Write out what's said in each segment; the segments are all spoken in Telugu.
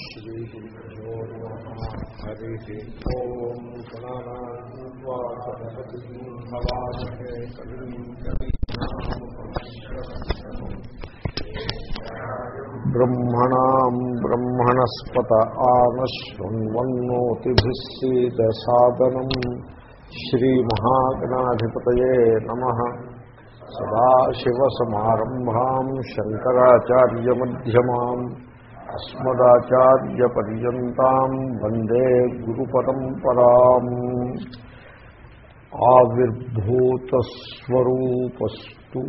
श्रीगुरुभ्यो नमः हरिः ॐ गणानान्वासरपतिं भवामहे कविं ब्रह्मणाम् ब्रह्मणस्पत आनश्वन्वन्नोतिभिः सीदसादनम् श्रीमहागणाधिपतये नमः सदाशिवसमारम्भाम् शङ्कराचार्यमध्यमाम् अस्मदाचार्यपर्यन्ताम् वन्दे गुरुपरम्पराम् आविर्भूतस्वरूपस्तु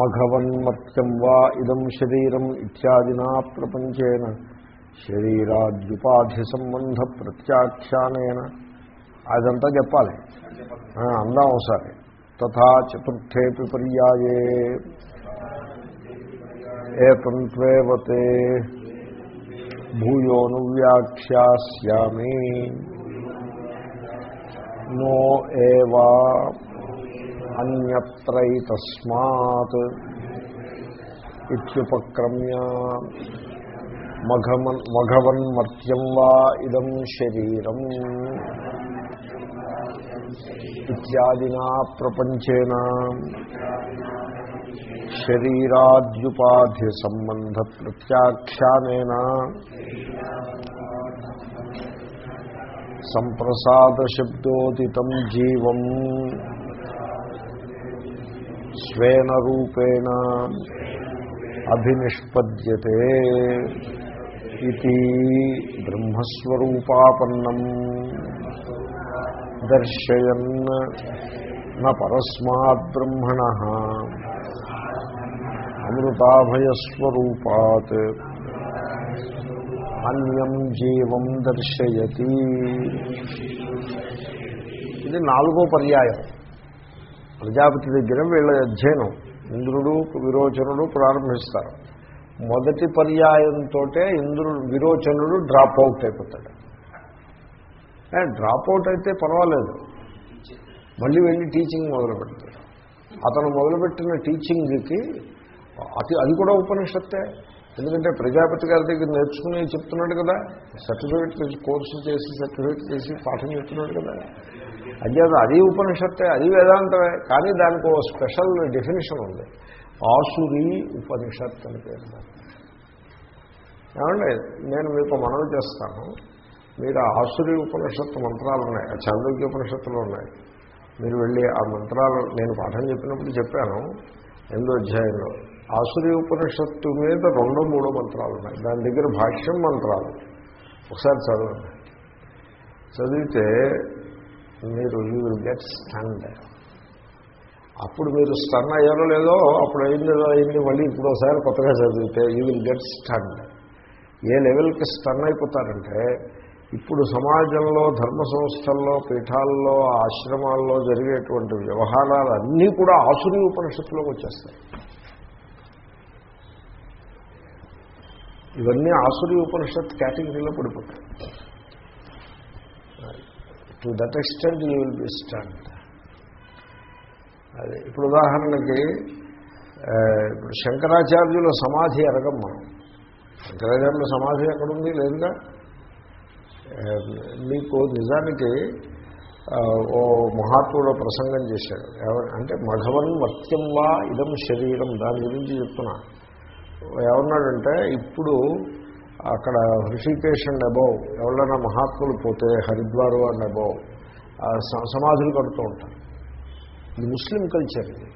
మఘవన్మత్యం వా ఇదం శరీరం ఇత్యాదినా ప్రపంచేన శరీరాద్యుపాధి సంబంధ ప్రత్యాఖ్యానేన. అదంతా చెప్పాలి. అందాం ఒకసారి. తథా చతుర్థేపి పర్యాయే ఏతంత్వేవతే భూయోను వ్యాఖ్యాస్యామి. నో ఏవా. అన్యత్రైతస్మాత్ ఇుపక్రమ్య మఘమన్ మఘవన్మర్త్యం వా ఇదం శరీరం ఇత్యాదినా ప్రపంచేన శరీరాద్యుపాధి సంబంధ ప్రత్యాఖ్యాన సంప్రసాదశబ్దోదితం జీవం స్వేన రూపేణ అభినిష్పద్యతే ఇది బ్రహ్మస్వరూపాపన్నం దర్శయన్ న పరస్మాద్బ్రహ్మణ అమృతాభయస్వరూపాత్ అన్యం జీవం దర్శయతి. ఇది నాలుగో పర్యాయం. ప్రజాపతి దగ్గర వీళ్ళ అధ్యయనం. ఇంద్రుడు విరోచనుడు ప్రారంభిస్తారు. మొదటి పర్యాయంతో ఇంద్రుడు విరోచనుడు డ్రాప్ అవుట్ అయిపోతాడు. డ్రాప్ అవుట్ అయితే పర్వాలేదు. మళ్ళీ వెళ్ళి టీచింగ్ మొదలు పెడతాడు. అతను మొదలుపెట్టిన టీచింగ్కి అది అది కూడా ఉపనిషత్తే. ఎందుకంటే ప్రజాపతి గారి దగ్గర నేర్చుకుని చెప్తున్నాడు కదా సర్టిఫికేట్ తెచ్చి కోర్సు చేసి సర్టిఫికేట్ చేసి పాఠం చెప్తున్నాడు కదా. అధ్యాత అది ఉపనిషత్తే అది వేదాంతమే కానీ దానికి ఒక స్పెషల్ డెఫినేషన్ ఉంది. ఆసురి ఉపనిషత్ అని పేరు ఏమండి నేను మీకు మనవి చేస్తాను. మీరు ఆసురి ఉపనిషత్తు మంత్రాలు ఉన్నాయి ఆ చాంద్రోగ్య ఉపనిషత్తులు ఉన్నాయి. మీరు వెళ్ళి ఆ మంత్రాలు నేను పాఠం చెప్పినప్పుడు చెప్పాను ఎనిమిదో అధ్యాయంలో. ఆసురి ఉపనిషత్తు మీద రెండో మూడో మంత్రాలు ఉన్నాయి. దాని దగ్గర భాష్యం మంత్రాలు. ఒకసారి చదవండి. చదివితే మీరు యూ విల్ గెట్ స్టండ్ అప్పుడు మీరు స్టన్ అయ్యారో లేదో అప్పుడు అయిందో అయింది మళ్ళీ ఇప్పుడు ఒకసారి కొత్తగా చదివితే యూ విల్ గెట్ స్టండ్ ఏ లెవెల్కి స్టన్ అయిపోతారంటే ఇప్పుడు సమాజంలో ధర్మ సంస్థల్లో పీఠాల్లో ఆశ్రమాల్లో జరిగేటువంటి వ్యవహారాలు అన్నీ కూడా ఆసురి ఉపనిషత్తులోకి వచ్చేస్తాయి. ఇవన్నీ ఆసురి ఉపనిషత్ కేటగిరీలో పడిపోతాయి. To that extent you will be stunned అదే ఇప్పుడు ఉదాహరణకి ఇప్పుడు శంకరాచార్యుల సమాధి అరగం మనం. శంకరాచార్యుల సమాధి ఎక్కడుంది? లేదుగా? మీకు నిజానికి ఓ మహాత్ముడు ప్రసంగం చేశాడు. అంటే మఘవన్ మత్యం వా ఇదం శరీరం దాని గురించి చెప్తున్నా. ఏమన్నాడంటే ఇప్పుడు అక్కడ హృషికేశ్ అండ్ అబౌవ్ ఎవరైనా మహాత్ములు పోతే హరిద్వారు అండ్ అబౌవ్ సమాధులు కడుతూ ఉంటారు. ఇది ముస్లిం కల్చర్ ఇది.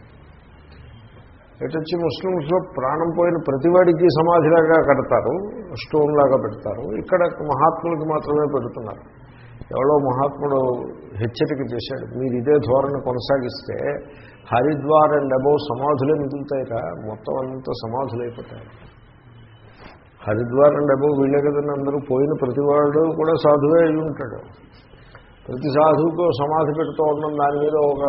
ఎటొచ్చి ముస్లిమ్స్లో ప్రాణం పోయిన ప్రతివాడికి సమాధిలాగా కడతారు స్టోన్ లాగా పెడతారు ఇక్కడ మహాత్ములకి మాత్రమే పెడుతున్నారు. ఎవరో మహాత్ముడు హెచ్చరిక చేశాడు మీరు ఇదే ధోరణి కొనసాగిస్తే హరిద్వార్ అండ్ అబౌవ్ సమాధులే మిగులుతాయిరా మొత్తం అంతా సమాధులైపోతాయి. హరిద్వార్ అండ్ అబో వీళ్ళే కదండి అందరూ పోయిన ప్రతి ప్రతివాడు కూడా సాధువే అయి ఉంటాడు. ప్రతి సాధువుకు సమాధి పెడుతూ ఉండడం దాని మీద ఒక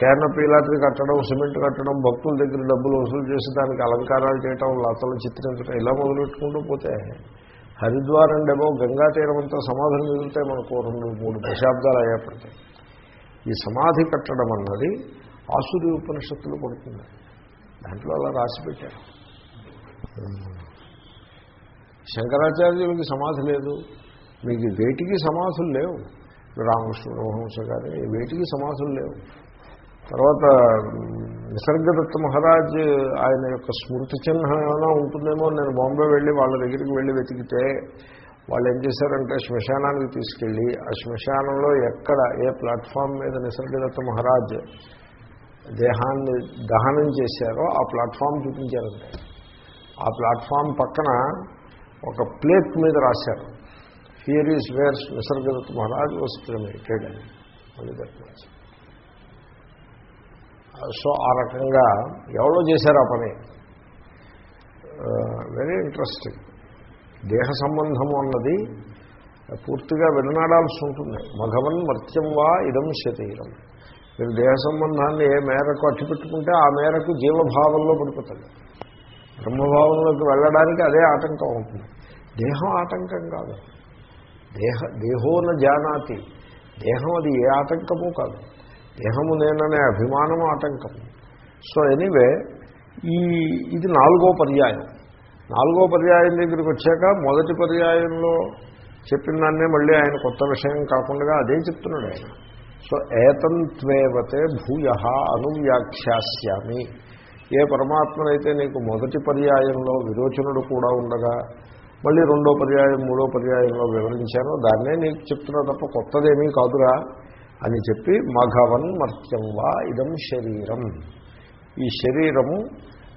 క్యానపీ లాంటిది కట్టడం సిమెంట్ కట్టడం భక్తుల దగ్గర డబ్బులు వసూలు చేసి దానికి అలంకారాలు చేయటం లతలు చిత్రించడం ఇలా మొదలెట్టుకుంటూ పోతే హరిద్వార్ అండ్ అబో గంగా తీరం అంతా సమాధులు మిగులుతాయి మనకు రెండు మూడు దశాబ్దాలు అయ్యేపడతాయి ఈ సమాధి కట్టడం అన్నది ఆసురి ఉపనిషత్తులు పడుతుంది. దాంట్లో అలా రాసి పెట్టారు. శంకరాచార్యులకి సమాధి లేదు. మీకు వేటికి సమాధులు లేవు. రామకృష్ణ మహంస గారి వేటికి సమాధులు లేవు. తర్వాత నిసర్గదత్త మహారాజ్ ఆయన యొక్క స్మృతి చిహ్నం ఏమైనా ఉంటుందేమో నేను బాంబే వెళ్ళి వాళ్ళ దగ్గరికి వెళ్ళి వెతికితే వాళ్ళు ఏం చేశారంటే శ్మశానానికి తీసుకెళ్ళి ఆ శ్మశానంలో ఎక్కడ ఏ ప్లాట్ఫామ్ మీద నిసర్గదత్త మహారాజ్ దేహాన్ని దహనం చేశారో ఆ ప్లాట్ఫామ్ చూపించారంటే. ఆ ప్లాట్ఫామ్ పక్కన ఒక ప్లేట్ మీద రాశారు. Here is where Nisargadatta Maharaj was cremated అని మళ్ళీ సో ఆ రకంగా ఎవరో చేశారు ఆ పని. వెరీ ఇంట్రెస్టింగ్ దేహ సంబంధము అన్నది పూర్తిగా విడనాడాల్సి ఉంటుంది. మఘవన్ మర్త్యం వా ఇదం శరీరం. మీరు దేహ సంబంధాన్ని ఏ మేరకు అట్టిపెట్టుకుంటే ఆ మేరకు జీవభావంలో పడిపోతుంది బ్రహ్మభావంలోకి వెళ్ళడానికి అదే ఆటంకం అవుతుంది. దేహం ఆటంకం కాదు. దేహ దేహోన జానాతి. దేహం అది ఏ ఆటంకము కాదు. దేహము నేననే అభిమానము ఆటంకము. సో ఎనీవే ఈ ఇది నాలుగో పర్యాయం. నాలుగో పర్యాయం దగ్గరికి వచ్చాక మొదటి పర్యాయంలో చెప్పిన దాన్నే మళ్ళీ ఆయన కొత్త విషయం కాకుండా అదే చెప్తున్నాడు ఆయన. సో ఏతంత్వేవతే భూయ అనువ్యాఖ్యాస్యామి. ఏ పరమాత్మనైతే నీకు మొదటి పర్యాయంలో విరోచనుడు కూడా ఉండగా మళ్ళీ రెండో పర్యాయం మూడో పర్యాయంలో వివరించానో దాన్నే నీకు చెప్తున్నా తప్ప కొత్తదేమీ కాదురా అని చెప్పి మఘవన్ మర్త్యం వా ఇదం శరీరం. ఈ శరీరము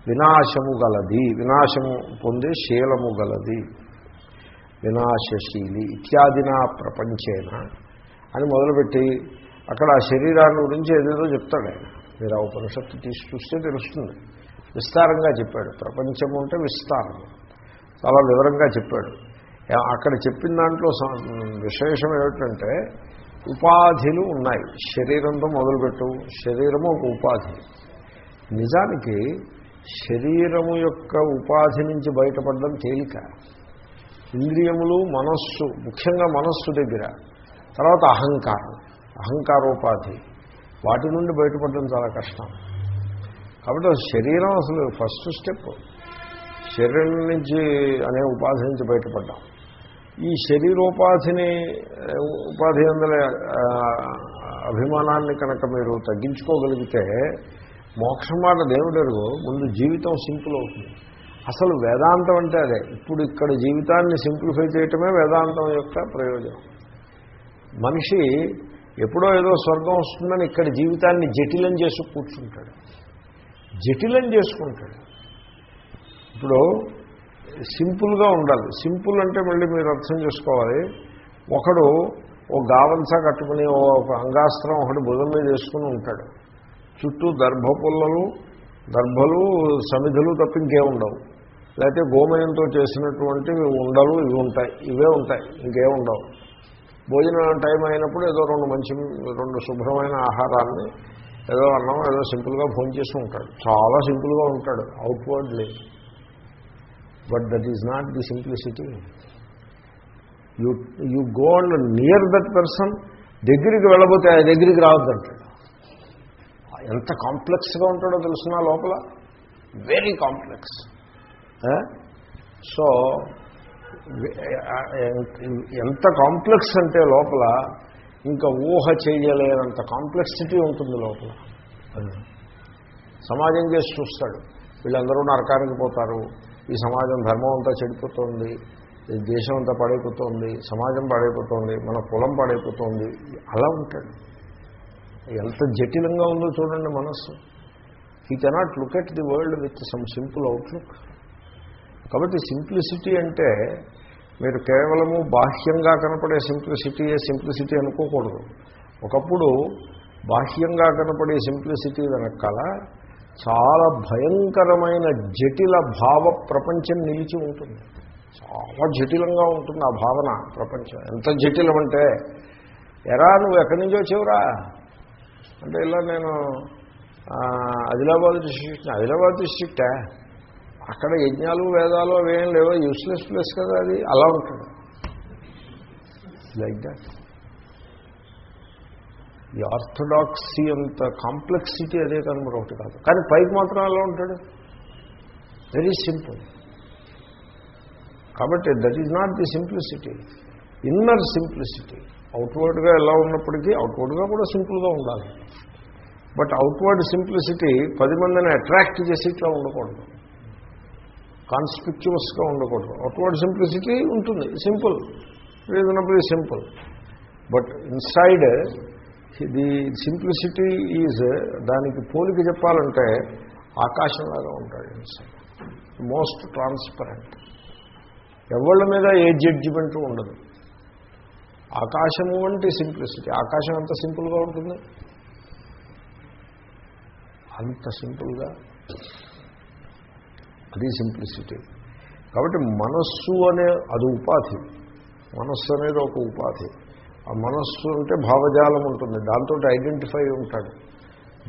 వినాశము గలది. వినాశము పొందే శీలము గలది. వినాశశీలి ఇత్యాదినా ప్రపంచేన అని మొదలుపెట్టి అక్కడ ఆ శరీరాన్ని గురించి ఏదేదో చెప్తాడు ఆయన. మీరు ఆ ఉపనిషత్తు తీసి చూస్తే తెలుస్తుంది. విస్తారంగా చెప్పాడు. ప్రపంచము అంటే విస్తారం. చాలా వివరంగా చెప్పాడు. అక్కడ చెప్పిన దాంట్లో విశేషం ఏమిటంటే ఉపాధిలు ఉన్నాయి. శరీరంతో మొదలుపెట్టు. శరీరము ఒక ఉపాధి. నిజానికి శరీరము యొక్క ఉపాధి నుంచి బయటపడడం తేలిక. ఇంద్రియములు మనస్సు ముఖ్యంగా మనస్సు దగ్గర. తర్వాత అహంకారం. అహంకారోపాధి. వాటి నుండి బయటపడడం చాలా కష్టం. కాబట్టి శరీరం అసలు ఫస్ట్ స్టెప్. శరీరం నుంచి అనే ఉపాధి నుంచి బయటపడ్డాం. ఈ శరీరోపాధిని ఉపాధి అందుల అభిమానాన్ని కనుక మీరు తగ్గించుకోగలిగితే మోక్షం మాట దేవుడెరుగు ముందు జీవితం సింపుల్ అవుతుంది. అసలు వేదాంతం అంటే అదే. ఇప్పుడు ఇక్కడ జీవితాన్ని సింప్లిఫై చేయటమే వేదాంతం యొక్క ప్రయోజనం. మనిషి ఎప్పుడో ఏదో స్వర్గం వస్తుందని ఇక్కడ జీవితాన్ని జటిలం చేసి కూర్చుంటాడు. జటిలం చేసుకుంటాడు. ఇప్పుడు సింపుల్గా ఉండాలి. సింపుల్ అంటే మళ్ళీ మీరు అర్థం చేసుకోవాలి. ఒకడు ఓ గావంసా కట్టుకుని ఒక అంగాస్త్రం ఒకటి భుజం మీద వేసుకుని ఉంటాడు. చుట్టూ దర్భపుల్లలు దర్భలు సమిధులు తప్ప ఇంకే ఉండవు. లేకపోతే గోమయంతో చేసినటువంటి ఉండలు ఇవి ఉంటాయి. ఇవే ఉంటాయి. ఇంకే ఉండవు. భోజనం టైం అయినప్పుడు ఏదో రెండు మంచి రెండు శుభ్రమైన ఆహారాన్ని ఏదో అన్నం ఏదో సింపుల్గా ఫోన్ చేసి ఉంటాడు. చాలా సింపుల్గా ఉంటాడు. Outwardly but that is not the simplicity you you go and near that person దగ్గరికి వెళ్ళబోతే ఆ దగ్గరికి రావద్దంటాడు. ఎంత కాంప్లెక్స్గా ఉంటాడో తెలుసున్నా లోపల? వెరీ కాంప్లెక్స్ సో ఎంత కాంప్లెక్స్ అంటే లోపల ఇంకా ఊహ చేయలేనంత కాంప్లెక్సిటీ ఉంటుంది లోపల. సమాజం చేసి చూస్తాడు. వీళ్ళందరూ నరకానికి పోతారు. ఈ సమాజం ధర్మం అంతా చెడిపోతుంది. దేశం అంతా పడైపోతుంది. సమాజం పడైపోతుంది. మన కులం పడైపోతుంది. అలా ఉంటాడు. ఎంత జటిలంగా ఉందో చూడండి మనస్సు. He cannot look at the world with some simple outlook కాబట్టి సింప్లిసిటీ అంటే మీరు కేవలము బాహ్యంగా కనపడే సింప్లిసిటీయే సింప్లిసిటీ అనుకోకూడదు. ఒకప్పుడు బాహ్యంగా కనపడే సింప్లిసిటీ వెనకాల చాలా భయంకరమైన జటిల భావ ప్రపంచం నిలిచి ఉంటుంది. చాలా జటిలంగా ఉంటుంది ఆ భావన ప్రపంచం. ఎంత జటిలం అంటే ఎరా నువ్వు ఎక్కడి నుంచి వచ్చావురా? అంటే ఇలా నేను ఆదిలాబాద్ డిస్ట్రిక్ట్ ఆదిలాబాద్ డిస్ట్రిక్టా? అక్కడ యజ్ఞాలు వేదాలు అవేం లేవో. యూస్లెస్ ప్లేస్ కదా అది. అలా ఉంటుంది. లైక్ దాట్ ఈ ఆర్థడాక్సీ అంత కాంప్లెక్సిటీ అదే కానీ మరొకటి కాదు. కానీ పైకి మాత్రం ఎలా ఉంటాడు. వెరీ సింపుల్ కాబట్టి that is not the simplicity inner simplicity అవుట్వర్డ్గా ఎలా ఉన్నప్పటికీ అవుట్వర్డ్గా కూడా సింపుల్గా ఉండాలి. బట్ అవుట్వర్డ్ సింప్లిసిటీ పది మందిని అట్రాక్ట్ చేసి ఇట్లా ఉండకూడదు. కాన్స్పిక్చువస్గా ఉండకూడదు. అవుట్వర్డ్ సింప్లిసిటీ ఉంటుంది. Simple. Reasonably simple. But inside the simplicity is దానికి పోలిక చెప్పాలంటే ఆకాశంలాగా ఉంటాడు ఇన్సైడ్. Most transparent. ఎవళ్ళ మీద ఏ జడ్జిమెంట్ ఉండదు. ఆకాశము వంటి సింప్లిసిటీ. ఆకాశం ఎంత సింపుల్గా ఉంటుంది? అంత సింపుల్గా అది సింప్లిసిటీ. కాబట్టి మనస్సు అనే అది ఉపాధి. మనస్సు అనేది ఒక ఉపాధి. ఆ మనస్సు అంటే భావజాలం ఉంటుంది. దాంతో ఐడెంటిఫై ఉంటాడు.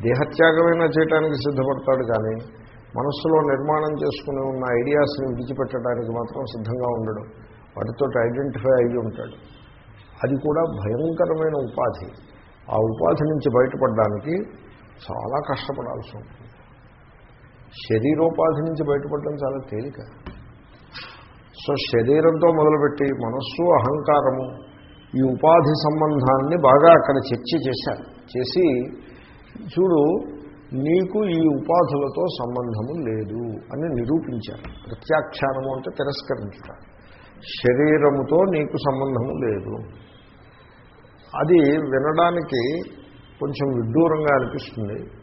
దేహత్యాగమైనా చేయడానికి సిద్ధపడతాడు కానీ మనస్సులో నిర్మాణం చేసుకుని ఉన్న ఐడియాస్ని విడిచిపెట్టడానికి మాత్రం సిద్ధంగా ఉండడం. వాటితో ఐడెంటిఫై అయ్యి ఉంటాడు. అది కూడా భయంకరమైన ఉపాధి. ఆ ఉపాధి నుంచి బయటపడడానికి చాలా కష్టపడాల్సి ఉంటుంది. శరీరోపాధి నుంచి బయటపడడం చాలా తేలిక. సో శరీరంతో మొదలుపెట్టి మనస్సు అహంకారము ఈ ఉపాధి సంబంధాన్ని బాగా అక్కడ చర్చ చేశారు. చేసి చూడు నీకు ఈ ఉపాధులతో సంబంధము లేదు అని నిరూపించారు. ప్రత్యాఖ్యానము అంటే తిరస్కరించుట శరీరముతో నీకు సంబంధము లేదు. అది వినడానికి కొంచెం విడ్డూరంగా అనిపిస్తుంది.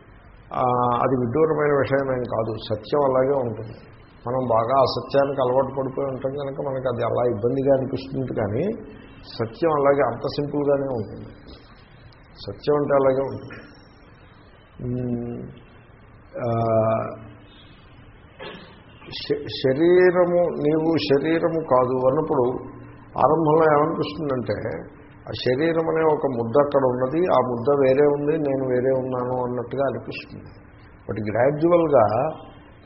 అది విడ్డూరమైన విషయమేం కాదు. సత్యం అలాగే ఉంటుంది. మనం బాగా అసత్యానికి అలవాటు పడిపోయి ఉంటాం కనుక మనకి అది అలా ఇబ్బందిగా అనిపిస్తుంది కానీ సత్యం అలాగే అంత సింపుల్గానే ఉంటుంది. సత్యం అంటే అలాగే ఉంటుంది. శరీరము నీవు శరీరము కాదు అన్నప్పుడు ఆరంభంలో ఏమనిపిస్తుందంటే శరీరం అనే ఒక ముద్ద అక్కడ ఉన్నది ఆ ముద్ద వేరే ఉంది నేను వేరే ఉన్నాను అన్నట్టుగా అనిపిస్తుంది. బట్ గ్రాడ్యువల్గా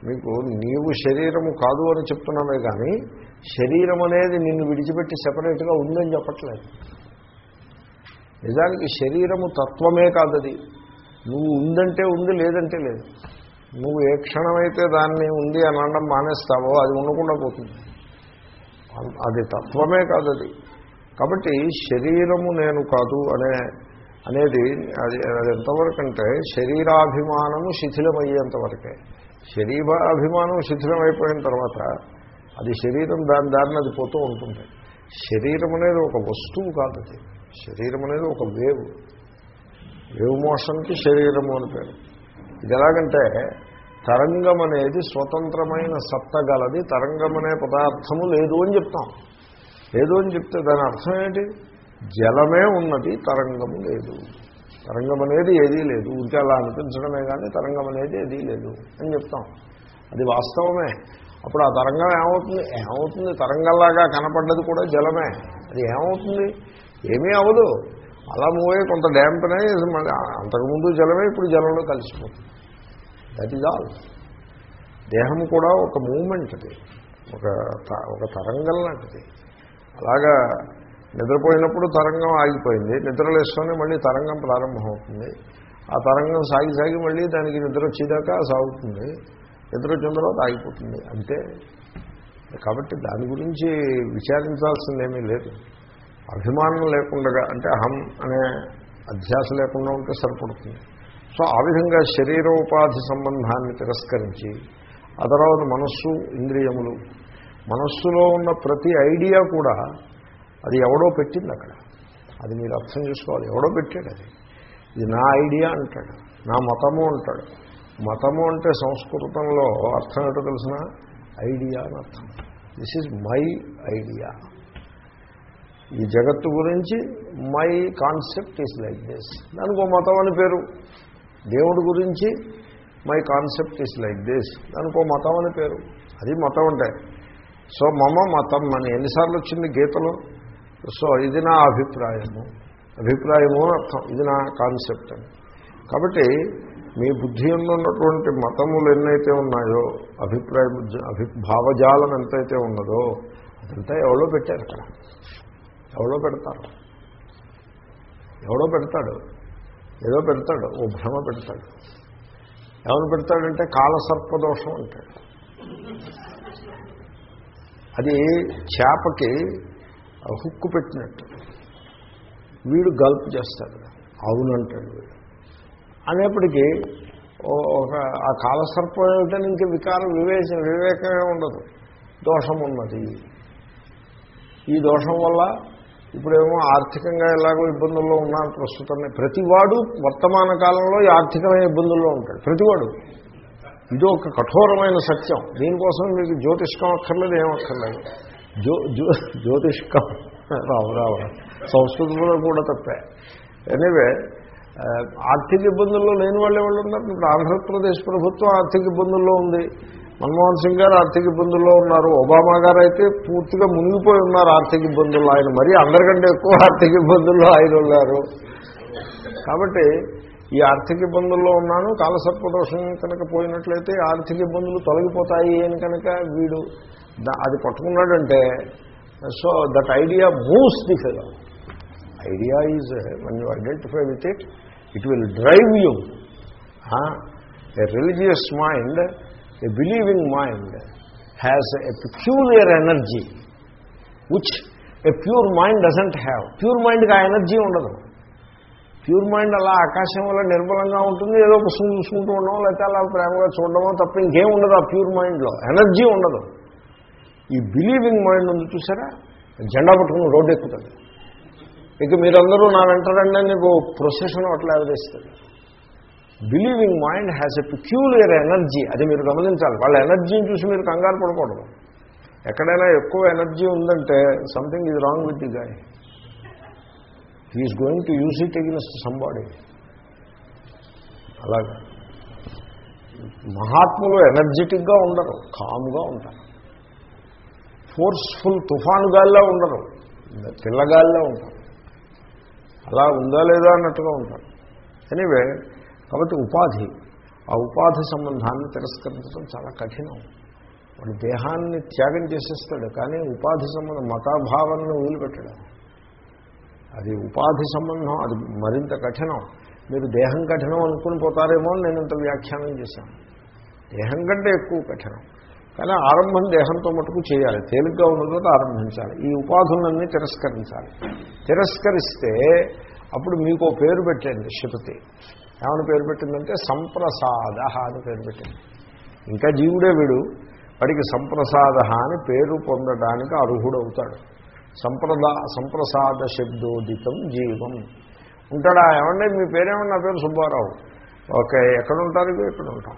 మీకు నీవు శరీరము కాదు అని చెప్తున్నామే కానీ శరీరం అనేది నిన్ను విడిచిపెట్టి సెపరేట్గా ఉందని చెప్పట్లేదు. నిజానికి శరీరము తత్వమే కాదది. నువ్వు ఉందంటే ఉంది లేదంటే లేదు. నువ్వు ఏ క్షణమైతే దాన్ని ఉంది అని అనడం మానేస్తావో అది ఉండకుండా పోతుంది. అది తత్వమే కాదు అది కాబట్టి శరీరము నేను కాదు అనే అనేది అది అది ఎంతవరకు అంటే శరీరాభిమానము శిథిలమయ్యేంతవరకే శరీరాభిమానం శిథిలమైపోయిన తర్వాత అది శరీరం దాని దారిని అది పోతూ ఉంటుంది. శరీరం అనేది ఒక వస్తువు కాదు అది. శరీరం అనేది ఒక వేవ్. వేవ్ మోషన్కి శరీరము అని పేరు. ఇది ఎలాగంటే తరంగం అనేది స్వతంత్రమైన సత్త గలది తరంగం అనే పదార్థము లేదు అని చెప్తాం. లేదు అని చెప్తే దాని అర్థం ఏంటి? జలమే ఉన్నది తరంగము లేదు. తరంగం అనేది ఏదీ లేదు. ఉంటే అలా అనిపించడమే కానీ తరంగం అనేది ఏదీ లేదు అని చెప్తాం. అది వాస్తవమే. అప్పుడు ఆ తరంగం ఏమవుతుంది? ఏమవుతుంది? తరంగంలాగా కనపడ్డది కూడా జలమే. అది ఏమవుతుంది? ఏమీ అవ్వదు. అలా మూవ్ కొంత డ్యాంప్నే అంతకుముందు జలమే ఇప్పుడు జలంలో కలిసిపోతుంది. దట్ ఈజ్ ఆల్ దేహం కూడా ఒక మూమెంట్ అది. ఒక త- ఒక తరంగం లాంటిది. అలాగా నిద్రపోయినప్పుడు తరంగం ఆగిపోయింది. నిద్రలేసుకొని మళ్ళీ తరంగం ప్రారంభమవుతుంది. ఆ తరంగం సాగి సాగి మళ్ళీ దానికి నిద్ర వచ్చేదాకా సాగుతుంది. నిద్ర వచ్చిన తర్వాత ఆగిపోతుంది. అంతే కాబట్టి దాని గురించి విచారించాల్సిందేమీ లేదు. అభిమానం లేకుండా అంటే అహం అనే అధ్యాస లేకుండా ఉంటే సరిపడుతుంది. సో ఆ విధంగా శరీరోపాధి సంబంధాన్ని తిరస్కరించి ఆ తర్వాత మనస్సు ఇంద్రియములు మనస్సులో ఉన్న ప్రతి ఐడియా కూడా అది ఎవడో పెట్టింది అక్కడ. అది మీరు అర్థం చేసుకోవాలి. ఎవడో పెట్టాడు అది. ఇది నా ఐడియా అంటాడు. నా మతము అంటాడు. మతము అంటే సంస్కృతంలో అర్థం ఏంటో తెలిసిన? ఐడియా అని అర్థం. దిస్ ఈజ్ మై ఐడియా ఈ జగత్తు గురించి my concept is like this దానికి ఒక మతం అని పేరు. దేవుడి గురించి my concept is like this దానికి మతం అని పేరు. అది మతం అంటే. సో మమ మతం అని ఎన్నిసార్లు వచ్చింది గీతలో? సో ఇది నా అభిప్రాయము. అభిప్రాయము అర్థం. ఇది నా కాన్సెప్ట్ అని. కాబట్టి మీ బుద్ధి ఉన్నటువంటి మతములు ఎన్నైతే ఉన్నాయో అభిప్రాయ అభి భావజాలం ఎంతైతే ఉన్నదో అదంతా ఎవడో పెట్టారు అక్కడ ఎవడో పెడతారు. ఎవడో పెడతాడు. ఏదో పెడతాడు. ఓ భ్రమ పెడతాడు. ఎవరు పెడతాడంటే కాలసర్పదోషం అంటాడు. అది చేపకి హుక్కు పెట్టినట్టు. వీడు గల్ప్ చేస్తాడు. అవునంటాడు వీడు. అనేప్పటికీ ఒక ఆ కాలసర్పం ఏమిటని ఇంక వికారం వివేచన వివేకమే ఉండదు. దోషం ఉన్నది. ఈ దోషం వల్ల ఇప్పుడేమో ఆర్థికంగా ఎలాగో ఇబ్బందుల్లో ఉన్నారు ప్రస్తుతం ప్రతివాడు వర్తమాన కాలంలో ఈ ఆర్థికమైన ఇబ్బందుల్లో ఉంటాడు. ప్రతివాడు. ఇది ఒక కఠోరమైన సత్యం. దీనికోసం మీకు జ్యోతిష్కం అక్కర్లేదు ఏమక్కర్లేదు. జ్యో జ్యో జ్యోతిష్కం. రావు రావు. సంస్కృతంలో కూడా తప్పే. ఎనీవే ఆర్థిక ఇబ్బందుల్లో లేని వాళ్ళు ఎవరు ఉన్నారు? ఇప్పుడు ఆంధ్రప్రదేశ్ ప్రభుత్వం ఆర్థిక ఇబ్బందుల్లో ఉంది. మన్మోహన్ సింగ్ గారు ఆర్థిక ఇబ్బందుల్లో ఉన్నారు. ఒబామా గారు అయితే పూర్తిగా మునిగిపోయి ఉన్నారు ఆర్థిక ఇబ్బందుల్లో. ఆయన మరీ అందరికంటే ఎక్కువ ఆర్థిక ఇబ్బందుల్లో ఆయన ఉన్నారు. కాబట్టి ఈ ఆర్థిక ఇబ్బందుల్లో ఉన్నాను కాలసర్పదోషం కనుక పోయినట్లయితే ఆర్థిక ఇబ్బందులు తొలగిపోతాయి అని కనుక వీడు అది పట్టుకున్నాడంటే so that idea moves the fellow. Idea is one you identify with it it will drive you a religious mind a believing mind has a peculiar energy which a pure mind doesn't have pure మైండ్కి ఆ ఎనర్జీ ఉండదు. ప్యూర్ మైండ్ అలా ఆకాశం వల్ల నిర్మలంగా ఉంటుంది ఏదో పుస్తకం చూసుకుంటూ ఉండడం లేకపోతే అలా ప్రేమగా చూడడమో తప్ప ఇంకేం ఉండదు ఆ ప్యూర్ మైండ్లో. ఎనర్జీ ఉండదు. ఈ బిలీవింగ్ మైండ్ ఉంది చూసారా? జెండా పట్టుకుని రోడ్డు ఎక్కుతుంది. ఇక మీరందరూ నా వెంటరండి అని నీకు ప్రొసెషన్ అట్లా ఎదురేస్తుంది believing mind has a peculiar energy అది మీరు గమనించాలి. వాళ్ళ ఎనర్జీని చూసి మీరు కంగారు పడకూడదు. ఎక్కడైనా ఎక్కువ ఎనర్జీ ఉందంటే something is wrong with the guy he's going to use it against somebody అలాగే మహాత్ములు ఎనర్జెటిక్గా ఉండరు కామ్గా ఉంటారు. ఫోర్స్ఫుల్ తుఫాను గాల్లో ఉండరు పిల్లగాల్లో ఉంటారు. అలా ఉందా లేదా అన్నట్టుగా ఉంటారు. ఎనీవే కాబట్టి ఉపాధి ఆ ఉపాధి సంబంధాన్ని తిరస్కరించడం చాలా కఠినం. వాడు దేహాన్ని త్యాగం చేసేస్తాడు కానీ ఉపాధి సంబంధం మతాభావాన్ని వదిలిపెట్టడం. అది ఉపాధి సంబంధం అది మరింత కఠినం. మీరు దేహం కఠినం అనుకుని పోతారేమో అని నేను ఇంత వ్యాఖ్యానం చేశాను. దేహం కంటే ఎక్కువ కఠినం. కానీ ఆరంభం దేహంతో మటుకు చేయాలి. తేలిగ్గా ఉన్నదో ఆరంభించాలి. ఈ ఉపాధులన్నీ తిరస్కరించాలి. తిరస్కరిస్తే అప్పుడు మీకు పేరు పెట్టండి శృతి. ఏమని పేరు పెట్టిందంటే సంప్రసాద అని పేరు పెట్టింది. ఇంకా జీవుడే వీడు. వాడికి సంప్రసాద అని పేరు పొందడానికి అర్హుడవుతాడు. సంప్రదా సంప్రసాద శబ్దోదితం జీవం. ఉంటాడా? ఏమండి? మీ పేరేమన్నా నా పేరు సుబ్బారావు. ఓకే ఎక్కడ ఉంటారు ఇక్కడ ఉంటాం.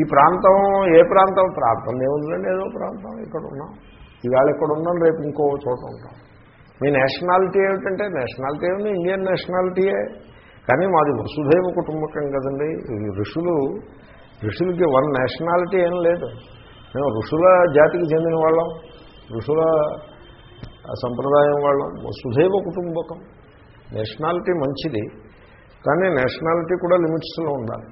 ఈ ప్రాంతం ఏ ప్రాంతం? ప్రాంతం ఏముందండి? ఏదో ప్రాంతం. ఇక్కడ ఉన్నాం. ఈవేళ ఇక్కడ ఉన్నాం రేపు ఇంకో చోట ఉంటాం. మీ నేషనాలిటీ ఏమిటంటే నేషనాలిటీ ఏమి ఇండియన్ నేషనాలిటీయే. కానీ మాది వసుధైవ కుటుంబకం కదండి. ఈ ఋషులు ఋషులకి వన్ నేషనాలిటీ ఏం లేదు. మేము ఋషుల జాతికి చెందిన వాళ్ళం. ఋషుల సంప్రదాయం వాళ్ళం వసుధైవ కుటుంబకం. నేషనాలిటీ మంచిది కానీ నేషనాలిటీ కూడా లిమిట్స్లో ఉండాలి.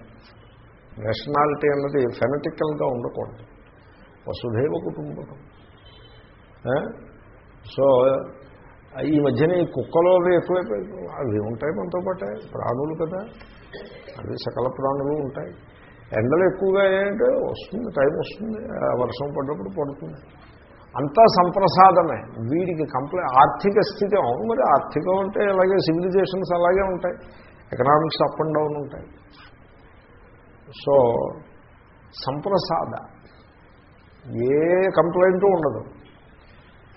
నేషనాలిటీ అన్నది ఫెనటికల్గా ఉండకూడదు. వసుధైవ కుటుంబకం. సో ఈ మధ్యన ఈ కుక్కలో అవి ఎక్కువైపోయి అవి ఉంటాయి మనతో పాటే ప్రాణులు కదా. అవి సకల ప్రాణులు ఉంటాయి. ఎండలు ఎక్కువగా ఏంటంటే వస్తుంది టైం వస్తుంది ఆ వర్షం పడ్డప్పుడు పడుతుంది. అంతా సంప్రసాదమే. వీడికి కంప్లై ఆర్థిక స్థితి అవును మరి ఆర్థికం అంటే అలాగే సివిలైజేషన్స్ అలాగే ఉంటాయి. ఎకనామిక్స్ అప్ అండ్ డౌన్ ఉంటాయి. సో సంప్రసాద. ఏ కంప్లైంట్ ఉండదు.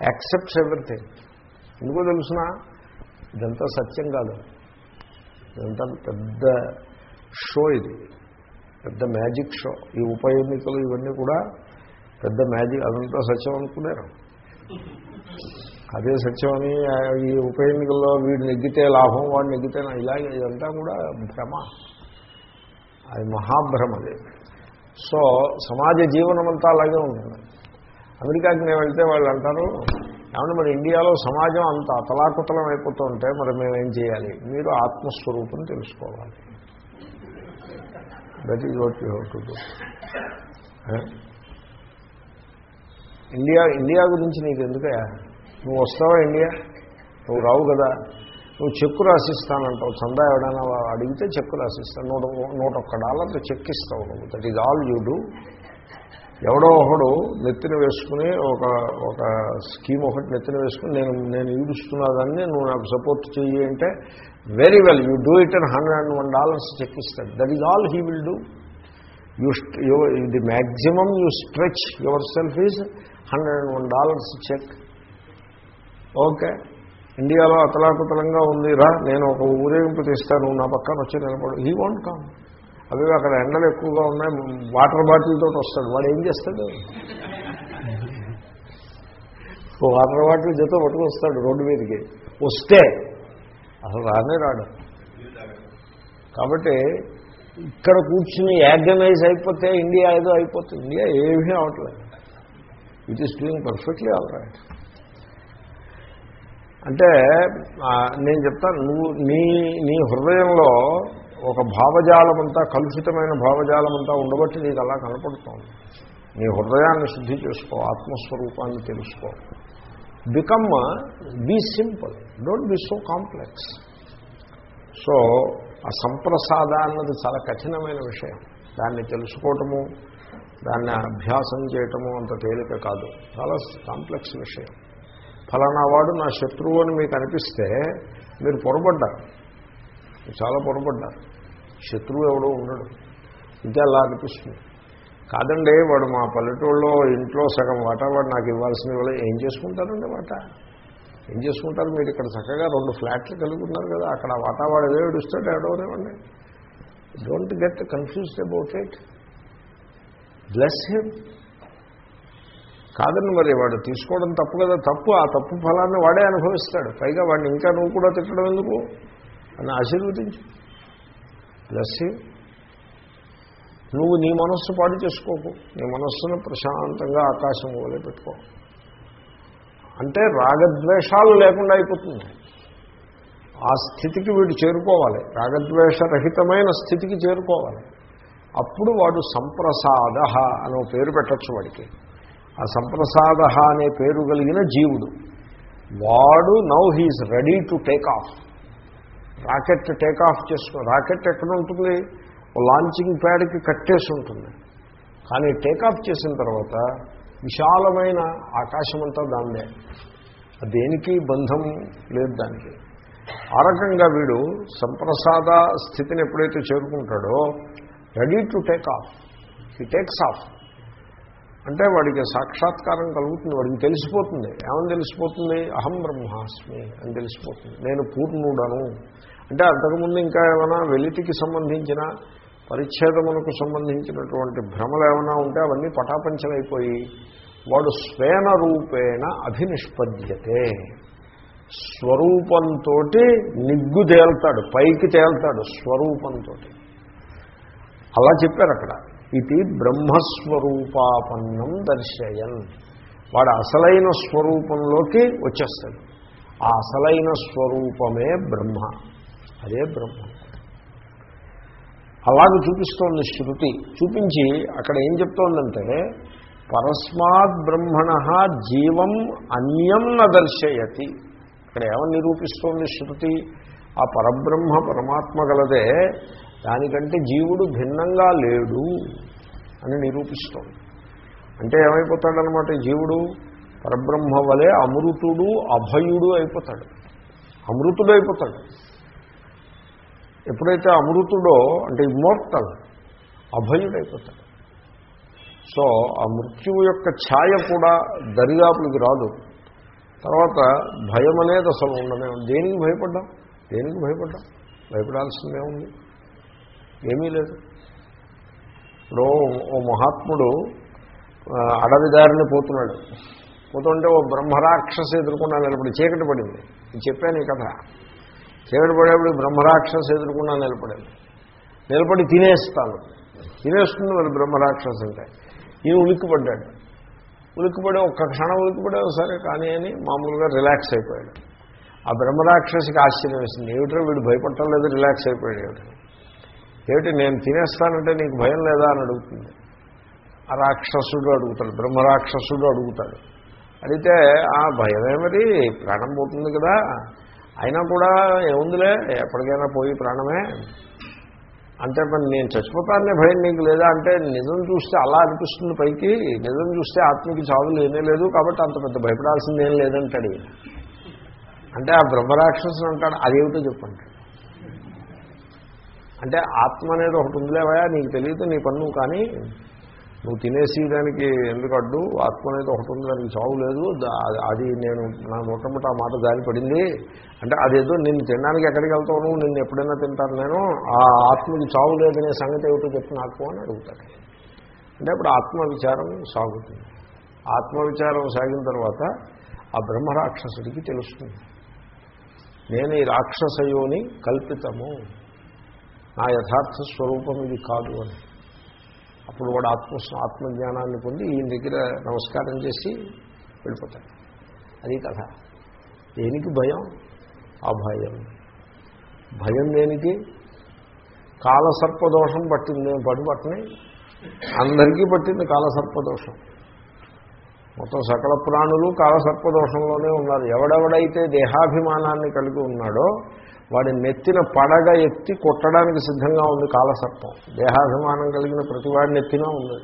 యాక్సెప్ట్స్ ఎవ్రీథింగ్ ఎందుకో తెలుసిన? ఇదంతా సత్యం కాదు. ఇదంతా పెద్ద షో ఇది. పెద్ద మ్యాజిక్ షో ఈ ఉప ఎన్నికలు ఇవన్నీ కూడా పెద్ద మ్యాజిక్ అదంతా సత్యం అనుకున్నారు. అదే సత్యమని అని ఈ ఉప ఎన్నికల్లో వీడు నెగ్గితే లాభం వాడు నెగ్గితే ఇలాగే ఇదంతా కూడా భ్రమ. అది మహాభ్రమ అది. సో సమాజ జీవనం అంతా అలాగే ఉంటుంది. అమెరికాకి నేను వెళ్తే వాళ్ళు అంటారు ఏమన్నా మరి ఇండియాలో సమాజం అంత అతలాకుతలం అయిపోతూ ఉంటే మరి మేమేం చేయాలి? మీరు ఆత్మస్వరూపం తెలుసుకోవాలి. That is what you have to do India India గురించి నీకు ఎందుకయా నువ్వు వస్తావా ఇండియా? నువ్వు రావు కదా. నువ్వు చెక్కు రాసిస్తానంటావు. చందా ఎవడైనా అడిగితే చెక్కు రాసిస్తాను నూట నూట ఒక్క డాలర్లు చెక్ ఇస్తావు నువ్వు. That is all you do ఎవడో ఒకడు నెత్తిన వేసుకుని ఒక ఒక స్కీమ్ ఒకటి నెత్తిన వేసుకుని నేను నేను ఈడుస్తున్నదాన్ని నువ్వు నాకు సపోర్ట్ చెయ్యి అంటే very well you do it and hundred and one dollars check ఇస్తాడు that is all he will do you the maximum you stretch yourself is hundred and one dollars check. Okay ఇండియాలో అతలాకుతలంగా ఉంది రా నేను ఒక ఊరేగింపు తీస్తాను నా పక్కన వచ్చి నిలబడు. హీ వాంట్ కామ్ అవి అక్కడ ఎండలు ఎక్కువగా ఉన్నాయి వాటర్ బాటిల్తో వస్తాడు. వాడు ఏం చేస్తాడు? వాటర్ బాటిల్ జత పట్టుకొస్తాడు రోడ్డు మీదకి. వస్తే అసలు రానే రాడు. కాబట్టి ఇక్కడ కూర్చుని యార్గనైజ్ అయిపోతే ఇండియా ఏదో అయిపోతుంది. ఇండియా ఏమీ అవట్లేదు. It is doing perfectly all right. అంటే నేను చెప్తాను నువ్వు నీ నీ హృదయంలో ఒక భావజాలమంతా కలుషితమైన భావజాలమంతా ఉండబట్టి నీకు అలా కనపడుతోంది. నీ హృదయాన్ని శుద్ధి చేసుకో ఆత్మస్వరూపాన్ని తెలుసుకో. Become be simple don't be so complex. So ఆ సంప్రసాద అన్నది చాలా కఠినమైన విషయం. దాన్ని తెలుసుకోవటము దాన్ని అభ్యాసం చేయటము అంత తేలిక కాదు. చాలా కాంప్లెక్స్ విషయం. ఫలానా వాడు నా శత్రువు అని మీకు అనిపిస్తే మీరు పొరపడ్డారు. చాలా పొరపడ్డారు. శత్రువు ఎవడో ఉండడు. ఇంకా అలా అనిపిస్తుంది. కాదండి వాడు మా పల్లెటూళ్ళలో ఇంట్లో సగం వాటా వాడు నాకు ఇవ్వాల్సిన వాళ్ళు ఏం చేసుకుంటారండి వాట? ఏం చేసుకుంటారు? మీరు ఇక్కడ చక్కగా రెండు ఫ్లాట్లు కలిగి ఉన్నారు కదా అక్కడ వాటా వాడు ఏదో ఏడుస్తాడు ఏడవనివ్వండి. Don't get confused about it bless him కాదని మరి వాడు తీసుకోవడం తప్పు కదా తప్పు. ఆ తప్పు ఫలాన్ని వాడే అనుభవిస్తాడు. పైగా వాడిని ఇంకా నువ్వు కూడా తిట్టడం ఎందుకు? అని ఆశీర్వదించు. ప్లస్ నువ్వు నీ మనస్సు పాడు చేసుకోకు. నీ మనస్సును ప్రశాంతంగా ఆకాశం వదిలే పెట్టుకో. అంటే రాగద్వేషాలు లేకుండా అయిపోతుంది. ఆ స్థితికి వీడు చేరుకోవాలి. రాగద్వేషరహితమైన స్థితికి చేరుకోవాలి. అప్పుడు వాడు సంప్రసాద అనే పేరు పెట్టచ్చు వాడికి. ఆ సంప్రసాద అనే పేరు కలిగిన జీవుడు. వాడు now he is ready to take off. Rocket take off చేసుకో రాకెట్ ఎక్కడ ఉంటుంది? లాంచింగ్ ప్యాడ్కి కట్టేసి ఉంటుంది. కానీ టేక్ ఆఫ్ చేసిన తర్వాత విశాలమైన ఆకాశం అంతా దాందే దేనికి బంధం లేదు దానికి. ఆ రకంగా వీడు సంప్రసాద స్థితిని ఎప్పుడైతే చేరుకుంటాడో ready to take off. He takes off అంటే వాడికి సాక్షాత్కారం కలుగుతుంది వాడికి తెలిసిపోతుంది. ఏమని తెలిసిపోతుంది? అహం బ్రహ్మాస్మి అని తెలిసిపోతుంది. నేను పూర్ణుడను. అంటే అంతకుముందు ఇంకా ఏమైనా వెలితికి సంబంధించిన పరిచ్ఛేదమునకు సంబంధించినటువంటి భ్రమలు ఏమైనా ఉంటే అవన్నీ పటాపంచలైపోయి వాడు స్వేన రూపేణ అభినిష్పద్యతే. స్వరూపంతో నిగ్గు తేల్తాడు పైకి తేల్తాడు స్వరూపంతో అలా చెప్పారు అక్కడ. ఇది బ్రహ్మస్వరూపాపన్నం దర్శయన్. వాడు అసలైన స్వరూపంలోకి వచ్చేస్తాడు. ఆ అసలైన స్వరూపమే బ్రహ్మ. అదే బ్రహ్మ. అలాగే చూపిస్తోంది శృతి. చూపించి అక్కడ ఏం చెప్తోందంటే పరస్మాత్ బ్రహ్మణ జీవం అన్యం న దర్శయతి. ఇక్కడ ఏమని నిరూపిస్తోంది శృతి? ఆ పరబ్రహ్మ పరమాత్మ గలదే దానికంటే జీవుడు భిన్నంగా లేడు అని నిరూపిస్తోంది. అంటే ఏమైపోతాడనమాట జీవుడు పరబ్రహ్మ వలె అమృతుడు అభయుడు అయిపోతాడు. అమృతుడు అయిపోతాడు. ఎప్పుడైతే అమృతుడో అంటే ఇమ్మోర్టల్ అభయుడైపోతాడు సో ఆ మృత్యువు యొక్క ఛాయ కూడా దరిదాపులకి రాదు. తర్వాత భయం అనేది అసలు ఉండమే దేనికి భయపడ్డాం? దేనికి భయపడ్డాం? భయపడాల్సిందే ఉంది. ఏమీ లేదు. ఇప్పుడు ఓ మహాత్ముడు అడవి దారిని పోతున్నాడు. పోతుంటే ఓ బ్రహ్మరాక్షస ఎదుర్కొన్నా నిలబడి చీకటి పడింది. చెప్పాను ఈ కథ. చీకటి పడేప్పుడు బ్రహ్మరాక్షస ఎదుర్కొన్నా నిలబడింది నిలబడి తినేస్తాను. తినేస్తుంది వాళ్ళు బ్రహ్మరాక్షసు అంటే. ఈయన ఉలిక్కిపడ్డాడు. ఉలిక్కిపడే ఒక్క క్షణం ఉలిక్కిపడే సరే కానీ అని మామూలుగా రిలాక్స్ అయిపోయాడు. ఆ బ్రహ్మరాక్షసికి ఆశ్చర్యం వేసింది. ఏమిటో వీడు భయపడటం లేదు రిలాక్స్ అయిపోయాడు. ఏమిటో ఏమిటి నేను తినేస్తానంటే నీకు భయం లేదా అని అడుగుతుంది. ఆ రాక్షసుడు అడుగుతాడు బ్రహ్మరాక్షసుడు అడుగుతాడు. అడిగితే ఆ భయమే మరి ప్రాణం పోతుంది కదా. అయినా కూడా ఏముందిలే ఎప్పటికైనా పోయి ప్రాణమే. అంటే మరి నేను చచ్చిపోతానే భయం నీకు లేదా? అంటే నిజం చూస్తే అలా అనిపిస్తుంది పైకి నిజం చూస్తే ఆత్మకి చావు లేనే లేదు కాబట్టి అంత పెద్ద భయపడాల్సింది లేదంటాడు అంటే ఆ బ్రహ్మరాక్షసుడు అంటాడు అదేమిటో చెప్పంటాడు అంటే ఆత్మ అనేది ఒకటి ఉందిలేవయా నీకు తెలియదు నీ పన్ను కానీ నువ్వు తినేసి దానికి ఎందుకు అడ్డు? ఆత్మ అనేది ఒకటి ఉంది దానికి చావు లేదు. అది నేను నా మొట్టమొదటి ఆ మాట జారి పడింది. అంటే అదేదో నిన్ను తినడానికి ఎక్కడికి వెళ్తావు నిన్ను ఎప్పుడైనా తింటాను నేను. ఆ ఆత్మకి చావు లేదనే సంగతి ఏమిటో చెప్పి నాకు అని అడుగుతాడు. అంటే అప్పుడు ఆత్మ విచారం సాగుతుంది. ఆత్మ విచారం సాగిన తర్వాత ఆ బ్రహ్మరాక్షసుడికి తెలుస్తుంది. నేను ఈ రాక్షసయోని కల్పితము. నా యథార్థ స్వరూపం ఇది కాదు అని. అప్పుడు వాడు ఆత్మ ఆత్మజ్ఞానాన్ని పొంది ఈయన దగ్గర నమస్కారం చేసి వెళ్ళిపోతాడు. అది కథ. దేనికి భయం? అభయం భయం. దేనికి? కాలసర్పదోషం పట్టింది. పడు పట్టని అందరికీ పట్టింది కాలసర్పదోషం. మొత్తం సకల ప్రాణులు కాలసర్పదోషంలోనే ఉన్నారు. ఎవడెవడైతే దేహాభిమానాన్ని కలిగి ఉన్నాడో వాడి నెత్తిన పడగ ఎత్తి కొట్టడానికి సిద్ధంగా ఉంది కాలసర్పం. దేహాభిమానం కలిగిన ప్రతి వాడిని ఎత్తినా ఉంది.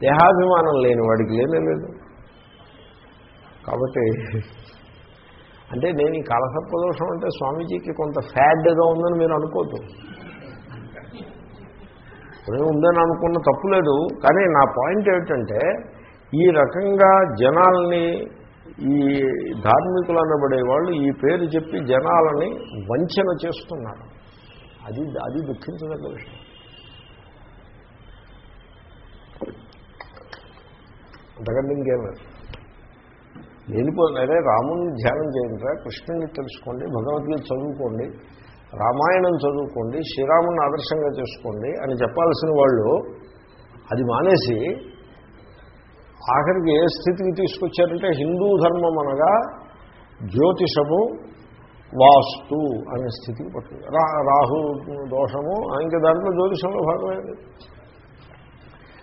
దేహాభిమానం లేని వాడికి లేనే లేదు. కాబట్టి అంటే నేను ఈ కాలసర్పదోషం అంటే స్వామీజీకి కొంత ఫ్యాడ్ ఏదో ఉందని మీరు అనుకోద్దు. ఉందని అనుకున్న తప్పులేదు కానీ నా పాయింట్ ఏమిటంటే ఈ రకంగా జనాల్ని ఈ ధార్మికులు అనబడే వాళ్ళు ఈ పేరు చెప్పి జనాలని వంచన చేస్తున్నారు. అది అది దుఃఖించదగ్గ విషయం. అంతకంటే ఇంకేం లేదు. లేనిపో రాముని ధ్యానం చేయండిరా కృష్ణుని తెలుసుకోండి భగవద్గీత చదువుకోండి రామాయణం చదువుకోండి శ్రీరాముని ఆదర్శంగా చేసుకోండి అని చెప్పాల్సిన వాళ్ళు అది మానేసి ఆఖరికి ఏ స్థితికి తీసుకొచ్చారంటే హిందూ ధర్మం అనగా జ్యోతిషము వాస్తు అనే స్థితికి పట్టింది రా రాహు దోషము ఇంకా దాంట్లో జ్యోతిషంలో భాగమైంది.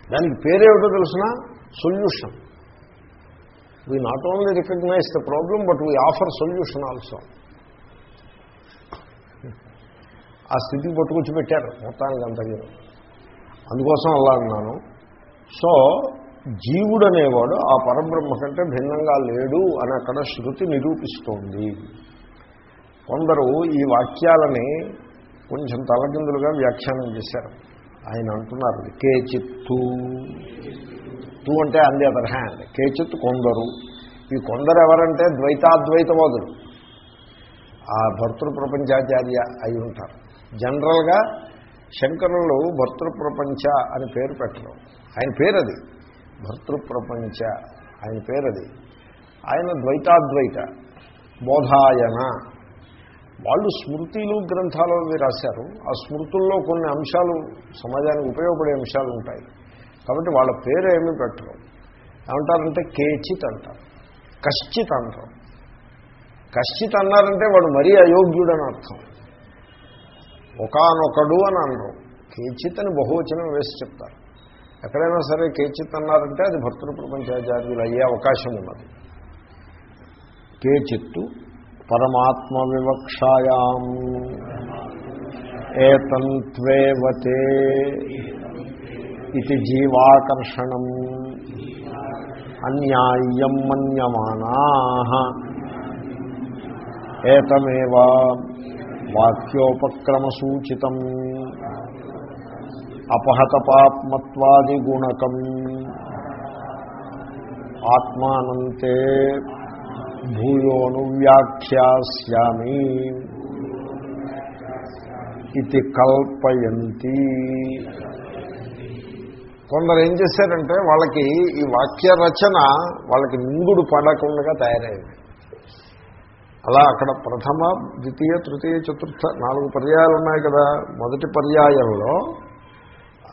దానికి పేరేమిటో తెలిసిన? Solution. We not only recognize the problem but we offer solution also ఆ స్థితికి పట్టుకొచ్చి పెట్టారు మొత్తానికి అంతగా అందుకోసం అలా అన్నాను. సో జీవుడు అనేవాడు ఆ పరబ్రహ్మ కంటే భిన్నంగా లేడు అని అక్కడ శృతి నిరూపిస్తోంది. కొందరు ఈ వాక్యాలని కొంచెం తలకిందులుగా వ్యాఖ్యానం చేశారు. ఆయన అంటున్నారు కేచిత్తు. తూ అంటే అంది అదర్ హ్యాండ్ కేచిత్ కొందరు. ఈ కొందరు ఎవరంటే ద్వైతాద్వైతవాదులు. ఆ భర్తృ ప్రపంచాచార్య అయి ఉంటారు. జనరల్గా శంకరులు భర్తృ ప్రపంచ అని పేరు పెట్టడం ఆయన పేరు అది భర్తృ ప్రపంచ ఆయన పేరది. ఆయన ద్వైతాద్వైత బోధాయన. వాళ్ళు స్మృతిలు గ్రంథాలు అవి రాశారు. ఆ స్మృతుల్లో కొన్ని అంశాలు సమాజానికి ఉపయోగపడే అంశాలు ఉంటాయి. కాబట్టి వాళ్ళ పేరు ఏమీ పెట్టరు. ఏమంటారంటే కేచిత్ అంటారు. కశ్చిత్ అంటారు. కశ్చిత్ అన్నారంటే వాడు మరీ అయోగ్యుడు అని అర్థం. ఒకనొకడు అని అనరు కేచిత్ అని బహువచనం వేసి చెప్తారు. ఎక్కడైనా సరే కేచిత్ అన్నారంటే అది భర్తృ ప్రపంచాచార్యులు అయ్యే అవకాశం ఉన్నది. కేచిత్తు పరమాత్మ వివక్షాయాం. ఏతంత్వేవతే ఇది జీవాకర్షణం. అన్యాయం మన్యమానా. ఏతమేవ వాక్యోపక్రమసూచితం. అపహతపాత్మత్వాదిగుణకం. ఆత్మానంతే భూయోను వ్యాఖ్యాస్యామి ఇది కల్పయంతి. కొందరు ఏం చేశారంటే వాళ్ళకి ఈ వాక్య రచన వాళ్ళకి మింగుడు పడకుండా తయారైంది. అలా అక్కడ ప్రథమ ద్వితీయ తృతీయ చతుర్థ నాలుగు పర్యాయాలు ఉన్నాయి కదా. మొదటి పర్యాయంలో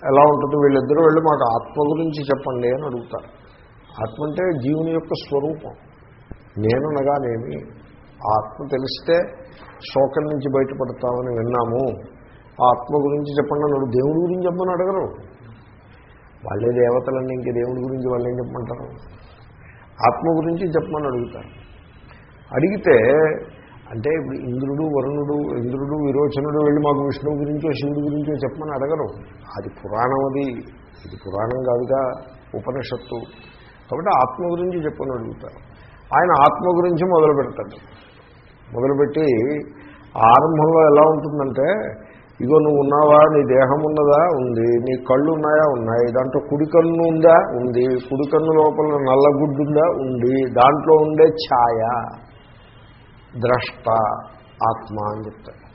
ఎలా ఉంటుంది? వీళ్ళిద్దరూ వెళ్ళి మాకు ఆత్మ గురించి చెప్పండి అని అడుగుతారు. ఆత్మ అంటే జీవుని యొక్క స్వరూపం. నేనునగానేమి ఆ ఆత్మ తెలిస్తే శోకం నుంచి బయటపడతామని విన్నాము. ఆ ఆత్మ గురించి చెప్పండి అన్నాడు. దేవుడి గురించి చెప్పమని అడగరు. వాళ్ళే దేవతలన్నీ ఇంక దేవుడి గురించి వాళ్ళు ఏం చెప్పమంటారు? ఆత్మ గురించి చెప్పమని అడుగుతారు. అడిగితే అంటే ఇప్పుడు ఇంద్రుడు వరుణుడు ఇంద్రుడు విరోచనుడు వెళ్ళి మాకు విష్ణువు గురించో శివుడి గురించో చెప్పమని అడగరు. అది పురాణం అది. ఇది పురాణం కాదుగా ఉపనిషత్తు. కాబట్టి ఆత్మ గురించి చెప్పని అడుగుతారు. ఆయన ఆత్మ గురించి మొదలు పెడతాడు. మొదలుపెట్టి ఆరంభంలో ఎలా ఉంటుందంటే ఇగో నువ్వు ఉన్నావా నీ దేహం ఉన్నదా ఉంది. నీ కళ్ళు ఉన్నాయా ఉన్నాయి. దాంట్లో కుడి కన్ను ఉందా ఉంది. కుడి కన్ను లోపల నల్లగుడ్డు ఉందా ఉంది. దాంట్లో ఉండే ఛాయ. ద్రష్ట ఆత్మ అని చెప్తాడు.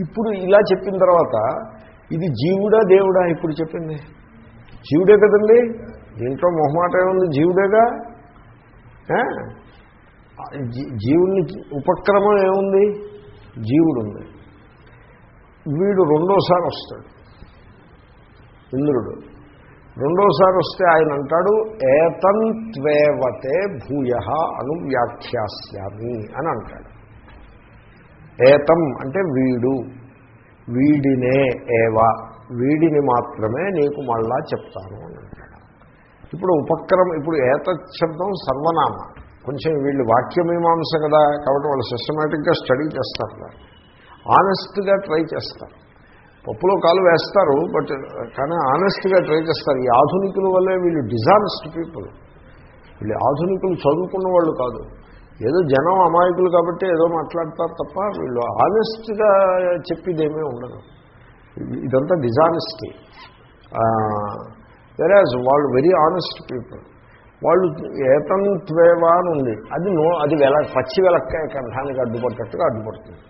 ఇప్పుడు ఇలా చెప్పిన తర్వాత ఇది జీవుడా దేవుడా ఇప్పుడు చెప్పింది? జీవుడే కదండి? దీంట్లో మొహమాట ఏముంది? జీవుడేగా? జీ- జీవుని ఉపక్రమం ఏముంది? జీవుడు ఉంది వీడు రెండోసారి వస్తాడు. ఇంద్రుడు. రెండోసారి వస్తే ఆయన అంటాడు ఏతంత్వేవతే భూయ అనువ్యాఖ్యాస్యామి అని అంటాడు. ఏతం అంటే వీడు వీడినే ఏవ వీడిని మాత్రమే నీకు మళ్ళా చెప్తాను అని అంటాడు. ఇప్పుడు ఉపక్రమం ఇప్పుడు ఏత శబ్దం సర్వనామ. కొంచెం వీళ్ళు వాక్యమీమాంస కదా కాబట్టి వాళ్ళు సిస్టమేటిక్గా స్టడీ చేస్తారు. ఆనెస్ట్గా ట్రై చేస్తారు. పప్పులో కాలు వేస్తారు బట్ కానీ ఆనెస్ట్గా ట్రై చేస్తారు. ఈ ఆధునికుల వల్లే వీళ్ళు డిజానెస్ట్ పీపుల్ వీళ్ళు ఆధునికులు చదువుకున్న వాళ్ళు కాదు. ఏదో జనం అమాయకులు కాబట్టి ఏదో మాట్లాడతారు తప్ప వీళ్ళు ఆనెస్ట్గా చెప్పేదేమీ ఉండదు. ఇదంతా డిజానెస్టీ వెరాజ్ వాళ్ళు వెరీ ఆనెస్ట్ పీపుల్ వాళ్ళు ఏతం త్వేవా అని ఉంది. అది నో అది వెల పచ్చి వెలక్కాయ కంఠానికి అడ్డుపడ్డట్టుగా అడ్డుపడుతుంది.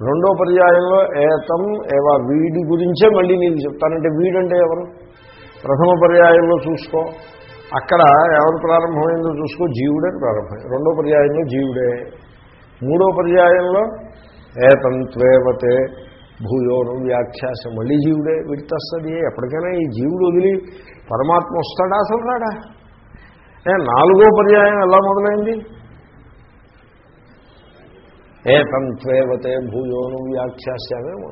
రెండో పర్యాయంలో ఏతం ఏవా వీడి గురించే మళ్ళీ నీకు చెప్తానంటే వీడంటే ఎవరు? ప్రథమ పర్యాయంలో చూసుకో. అక్కడ ఎవరు ప్రారంభమైందో చూసుకో జీవుడే ప్రారంభమైంది. రెండో పర్యాయంలో జీవుడే. మూడో పర్యాయంలో ఏతం త్వేవతే భూయోను వ్యాఖ్యాస. మళ్ళీ జీవుడే. విడితస్తుంది ఎప్పటికైనా ఈ జీవుడు వదిలి పరమాత్మ వస్తాడా అసలు రాడా? ఏ నాలుగో పర్యాయం ఎలా మొదలైంది? ఏకం త్వేవతే భూయోను వ్యాఖ్యాస్యామేమో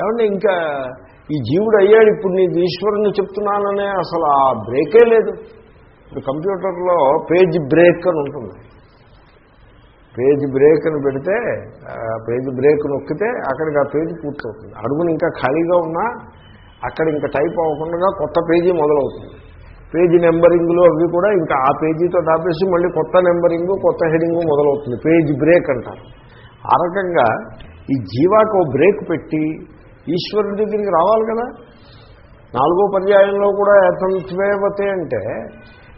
ఏమంటే ఇంకా ఈ జీవుడు అయ్యాడు ఇప్పుడు నీకు ఈశ్వరుని చెప్తున్నాననే అసలు ఆ బ్రేకే లేదు. ఇప్పుడు కంప్యూటర్లో పేజ్ బ్రేక్ అని ఉంటుంది. పేజ్ బ్రేక్ అని పెడితే ఆ పేజ్ బ్రేక్ నొక్కితే అక్కడికి ఆ పేజీ పూర్తవుతుంది. అడుగుని ఇంకా ఖాళీగా ఉన్నా అక్కడ ఇంకా టైప్ అవ్వకుండా కొత్త పేజీ మొదలవుతుంది. పేజీ నెంబరింగ్లు అవి కూడా ఇంకా ఆ పేజీతో ఆపేసి మళ్ళీ కొత్త నెంబరింగు కొత్త హెడింగు మొదలవుతుంది. పేజ్ బ్రేక్ అంటారు. ఆ రకంగా ఈ జీవాకు ఓ బ్రేక్ పెట్టి ఈశ్వరుడి దగ్గరికి రావాలి కదా? నాలుగో పర్యాయంలో కూడా యథంత్వేవతే అంటే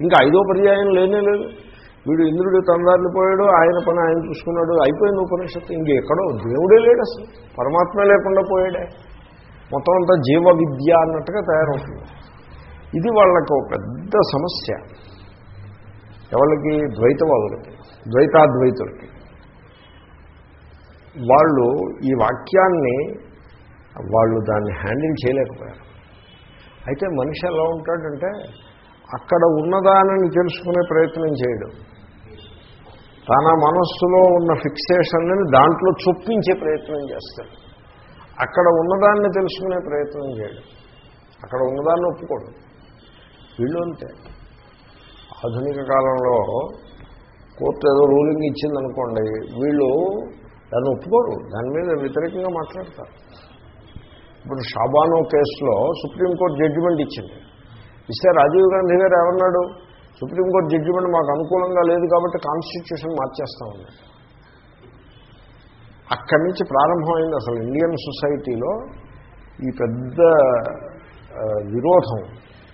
ఇంకా ఐదో పర్యాయం లేనే లేదు. వీడు ఇంద్రుడు తందారిని పోయాడు ఆయన పని ఆయన చూసుకున్నాడు అయిపోయింది ఉపనిషత్తు. ఇంకెక్కడో దేవుడే లేడు అసలు. పరమాత్మ లేకుండా పోయాడే. మొత్తం అంతా జీవ విద్య అన్నట్టుగా తయారవుతుంది. ఇది వాళ్ళకు పెద్ద సమస్య. ఎవరికి ద్వైతవాదులకి. ద్వైతాద్వైతులకి. వాళ్ళు ఈ వాక్యాన్ని వాళ్ళు దాన్ని హ్యాండిల్ చేయలేకపోయారు. అయితే మనిషి ఎలా ఉంటాడంటే అక్కడ ఉన్నదానని తెలుసుకునే ప్రయత్నం చేయడం. తన మనస్సులో ఉన్న ఫిక్సేషన్ని దాంట్లో చొప్పించే ప్రయత్నం చేస్తాడు. అక్కడ ఉన్నదాన్ని తెలుసుకునే ప్రయత్నం చేయడం. అక్కడ ఉన్నదాన్ని ఒప్పుకోడు. వీళ్ళు అంతే. ఆధునిక కాలంలో కోర్టు ఏదో రూలింగ్ ఇచ్చిందనుకోండి వీళ్ళు దాన్ని ఒప్పుకోరు. దాని మీద వ్యతిరేకంగా మాట్లాడతారు. ఇప్పుడు షాబానో కేసులో సుప్రీంకోర్టు జడ్జిమెంట్ ఇచ్చింది. ఇస్తే రాజీవ్ గాంధీ గారు ఏమన్నాడు? సుప్రీంకోర్టు జడ్జిమెంట్ మాకు అనుకూలంగా లేదు కాబట్టి కాన్స్టిట్యూషన్ మార్చేస్తామన్నాడు అక్కడి నుంచి ప్రారంభమైంది అసలు ఇండియన్ సొసైటీలో ఈ పెద్ద విరోధం.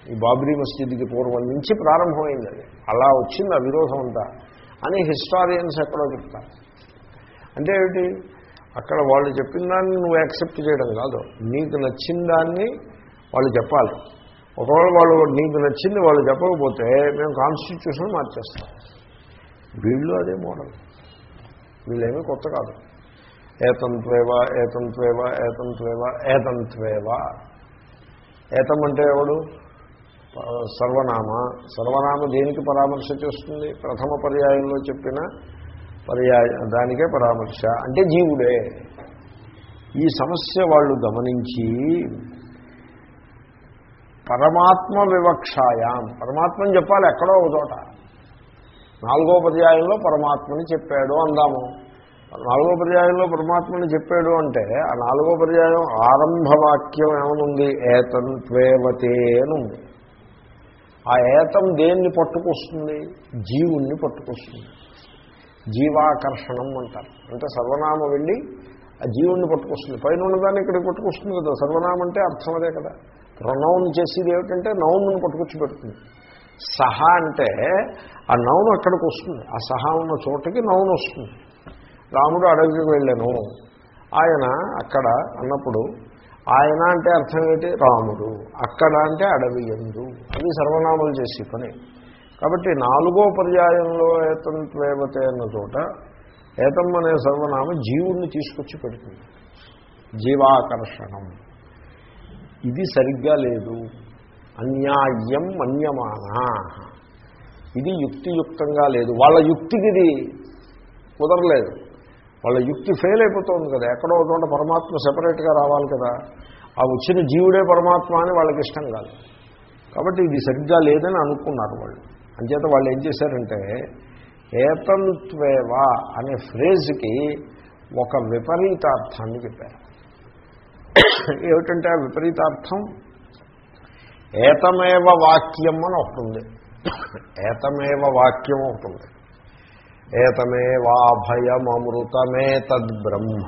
ఈ బాబ్రీ మస్జిద్కి పూర్వం నుంచి ప్రారంభమైంది అది. అలా వచ్చింది ఆ విరోధం అంతా. అని హిస్టారియన్స్ ఎక్కడో చెప్తారు. అంటే ఏమిటి? అక్కడ వాళ్ళు చెప్పిన దాన్ని నువ్వు యాక్సెప్ట్ చేయడం కాదు. నీకు నచ్చిన దాన్ని వాళ్ళు చెప్పాలి. ఒకవేళ వాళ్ళు నీకు నచ్చింది వాళ్ళు చెప్పకపోతే మేము కాన్స్టిట్యూషన్ మార్చేస్తాం. వీళ్ళు అదే మోడల్. వీళ్ళేమీ కొత్త కాదు. ఏతంత్వేవ ఏతంత్వేవ ఏతంత్వేవ ఏతంత్వేవ. ఏతం అంటే ఎవడు? సర్వనామ. సర్వనామ దేనికి పరామర్శ చేస్తుంది? ప్రథమ పర్యాయంలో చెప్పిన పర్యాయ దానికే పరామర్శ. అంటే జీవుడే. ఈ సమస్య వాళ్ళు గమనించి పరమాత్మ వివక్షాయాం. పరమాత్మని చెప్పాలి ఎక్కడో ఒక చోట. నాలుగో పర్యాయంలో పరమాత్మని చెప్పాడు అందాము. నాలుగో పర్యాయంలో పరమాత్మని చెప్పాడు అంటే ఆ నాలుగో పర్యాయం ఆరంభవాక్యం ఏమనుంది ఏతంత్వేవతే అని ఉంది ఆ ఏతం దేన్ని పట్టుకొస్తుంది? జీవుణ్ణి పట్టుకొస్తుంది. జీవాకర్షణం అంటారు. అంటే సర్వనామ వెళ్ళి ఆ జీవుణ్ణి పట్టుకొస్తుంది. పైన ఉన్నదాన్ని ఇక్కడికి పట్టుకొస్తుంది కదా. సర్వనామం అంటే అర్థం అదే కదా. ప్రొనౌన్ చేసేది ఏమిటంటే నౌన్ను పట్టుకొచ్చి పెడుతుంది. సహా అంటే ఆ నౌన్ అక్కడికి వస్తుంది. ఆ సహా ఉన్న చోటకి నౌన్ వస్తుంది. రాముడు అడవికి వెళ్ళాను. ఆయన అక్కడ అన్నప్పుడు ఆయన అంటే అర్థం ఏంటి? రాముడు. అక్కడ అంటే అడవి ఎందు. అది సర్వనామాలు చేసి పని. కాబట్టి నాలుగో పర్యాయంలో ఏతంత్వేవతే అన్న చోట ఏతం అనే సర్వనామ జీవుణ్ణి తీసుకొచ్చి పెడుతుంది. జీవాకర్షణం. ఇది సరిగ్గా లేదు. అన్యాయం మన్యమానా. ఇది యుక్తియుక్తంగా లేదు. వాళ్ళ యుక్తికి ఇది కుదరలేదు. వాళ్ళ యుక్తి ఫెయిల్ అయిపోతుంది కదా. ఎక్కడో చోట పరమాత్మ సెపరేట్గా రావాలి కదా. ఆ వచ్చిన జీవుడే పరమాత్మ అని వాళ్ళకి ఇష్టం కాదు. కాబట్టి ఇది సరిగ్గా లేదని అనుకున్నారు వాళ్ళు. అంచేత వాళ్ళు ఏం చేశారంటే ఏతంత్వేవా అనే ఫ్రేజ్కి ఒక విపరీతార్థాన్ని చెప్పారు. ఏమిటంటే ఆ విపరీతార్థం? ఏతమేవ వాక్యం అని ఒకటి ఉంది. ఏతమేవ వాక్యం ఒకటి ఉంది. ఏతమేవాభయమృతమే తద్బ్రహ్మ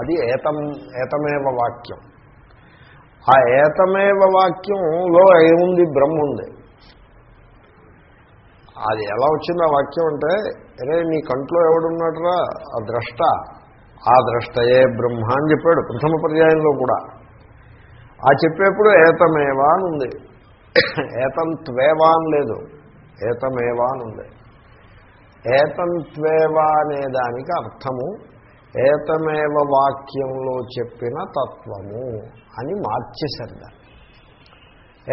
అది ఏతం ఏతమేవ వాక్యం. ఆ ఏతమేవ వాక్యంలో ఏముంది? బ్రహ్మ ఉంది అది ఎలా వచ్చింది ఆ వాక్యం అంటే అరే నీ కంట్లో ఎవడున్నాడరా? ఆ ద్రష్ట. ఆ ద్రష్టయే బ్రహ్మ అని చెప్పాడు ప్రథమ పర్యాయంలో కూడా. ఆ చెప్పేప్పుడు ఏతమేవా అని ఉంది. ఏతంత్వేవా అని లేదు. ఏతమేవా అని ఉంది. ఏతంత్వేవా అనే దానికి అర్థము. ఏతమేవ వాక్యంలో చెప్పిన తత్వము అని మార్చేశారు దాన్ని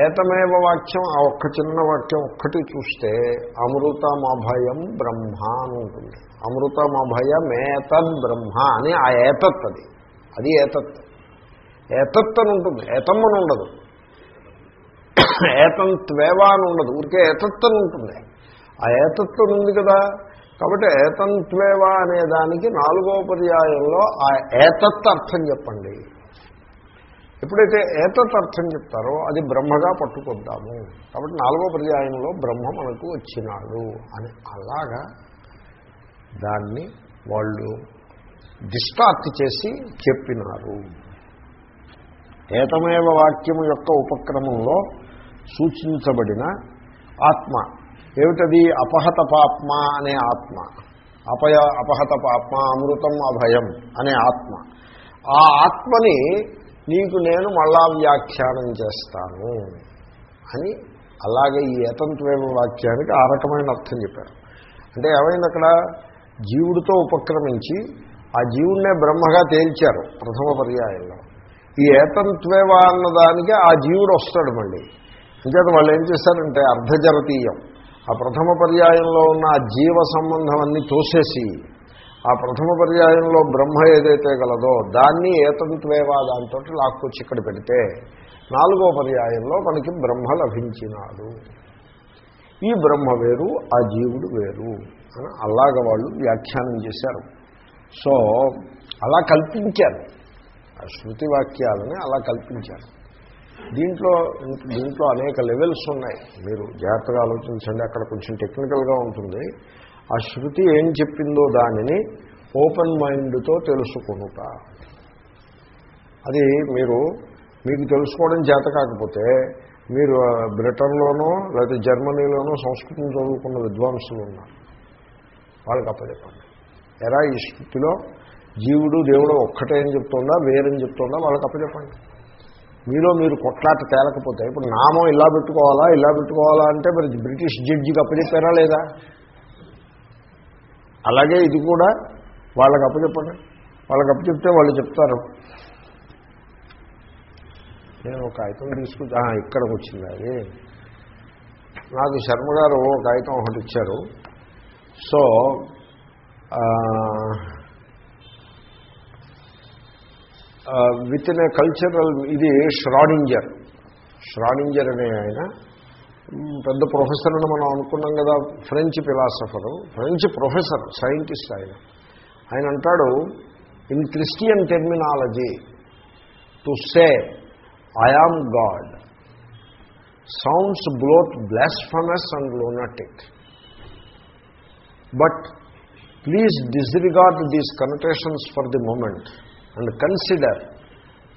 ఏతమేవ వాక్యం ఆ ఒక్క చిన్న వాక్యం ఒక్కటి చూస్తే అమృతమభయం బ్రహ్మ అని ఉంటుంది. అమృతమభయమేతద్ బ్రహ్మ అని ఆ ఏతత్ అది. అది ఏతత్. ఏతత్ అని ఉంటుంది. ఏతం అని ఉండదు. ఏతం త్వేవా అని ఉండదు. ఊరికే ఏతత్ అని ఉంటుంది. ఆ ఏతత్వం ఉంది కదా. కాబట్టి ఏతంత్వేవా అనే దానికి నాలుగో పర్యాయంలో ఆ ఏతత్ అర్థం చెప్పండి. ఎప్పుడైతే ఏతత్ అర్థం చెప్తారో అది బ్రహ్మగా పట్టుకొద్దాము. కాబట్టి నాలుగో పర్యాయంలో బ్రహ్మ మనకు వచ్చినాడు అని అలాగా దాన్ని వాళ్ళు డిస్టార్ట్ చేసి చెప్పినారు. ఏతమేవ వాక్యము యొక్క ఉపక్రమంలో సూచించబడిన ఆత్మ ఏమిటది? అపహత పాప్మ అనే ఆత్మ. అపయ అపహత పాప్మ అమృతం అభయం అనే ఆత్మ. ఆ ఆత్మని నీకు నేను మళ్ళా వ్యాఖ్యానం చేస్తాను అని అలాగే ఈ ఏతంత్వేమ వాక్యానికి ఆ రకమైన అర్థం చెప్పారు. అంటే ఏమైంది అక్కడ? జీవుడితో ఉపక్రమించి ఆ జీవుడినే బ్రహ్మగా తేల్చారు ప్రథమ పర్యాయంలో. ఈ ఏతంత్వేవ అన్నదానికి ఆ జీవుడు వస్తాడు మళ్ళీ. అంచేత వాళ్ళు ఏం చేశారంటే అర్ధజరతీయం ఆ ప్రథమ పర్యాయంలో ఉన్న ఆ జీవ సంబంధం అన్నీ తోసేసి ఆ ప్రథమ పర్యాయంలో బ్రహ్మ ఏదైతే గలదో దాన్ని ఏతంత్వేవా దాంతో లాక్కొచ్చి ఇక్కడ పెడితే నాలుగో పర్యాయంలో మనకి బ్రహ్మ లభించినాడు. ఈ బ్రహ్మ వేరు ఆ జీవుడు వేరు అని అలాగ వాళ్ళు వ్యాఖ్యానం చేశారు. సో అలా కల్పించారు. ఆ శృతి వాక్యాలని అలా కల్పించారు. దీంట్లో దీంట్లో అనేక లెవెల్స్ ఉన్నాయి. మీరు జాగ్రత్తగా ఆలోచించండి అక్కడ కొంచెం టెక్నికల్గా ఉంటుంది. ఆ శృతి ఏం చెప్పిందో దానిని ఓపెన్ మైండ్తో తెలుసుకునుట. అది మీరు మీకు తెలుసుకోవడం చేత కాకపోతే మీరు బ్రిటన్లోనో లేకపోతే జర్మనీలోనో సంస్కృతం చదువుకున్న విద్వాంసులు ఉన్నారు. వాళ్ళకి అప్పచెప్పండి. ఎరా ఈ శృతిలో జీవుడు దేవుడు ఒక్కటే అని చెప్తుందా వేరని చెప్తుందా వాళ్ళకి అప్పచెప్పండి. మీలో మీరు కొట్లాట తేలకపోతే ఇప్పుడు నామం ఇలా పెట్టుకోవాలా ఇలా పెట్టుకోవాలా అంటే మరి బ్రిటిష్ జడ్జికి అప్పచెప్పారా లేదా? అలాగే ఇది కూడా వాళ్ళకి అప్పచెప్పండి. వాళ్ళకి అప్పచెప్తే వాళ్ళు చెప్తారు. నేను ఒక కాగితం తీసుకుంటా ఇక్కడికి వచ్చింది అది. నాకు శర్మ గారు ఒక కాగితం ఒకటి ఇచ్చారు. So with in a cultural ఇది ష్రాడింజర్ ష్రాడింజర్ అనే ఆయన. పెద్ద ప్రొఫెసర్ అని మనం అనుకున్నాం కదా French philosopher French professor scientist ఆయన. ఆయన అంటాడు in Christian terminology to say I am God sounds బ్లోత్ blasphemous and lunatic but please disregard these connotations for the moment and consider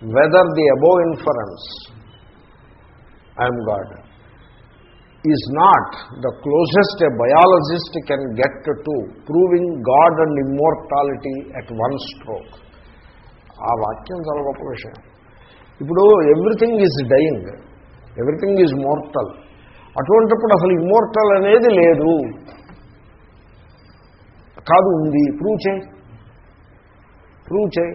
whether the above inference I am God is not the closest a biologist can get to proving God and immortality at one stroke. ఆ వాక్యం చాలా గొప్ప విషయం ఇప్పుడు everything is dying everything is mortal అటువంటిప్పుడు అసలు ఇమ్మోర్టల్ అనేది లేదు కాదు ఉంది ప్రూవ్ చేయి ప్రూవ్ చేయి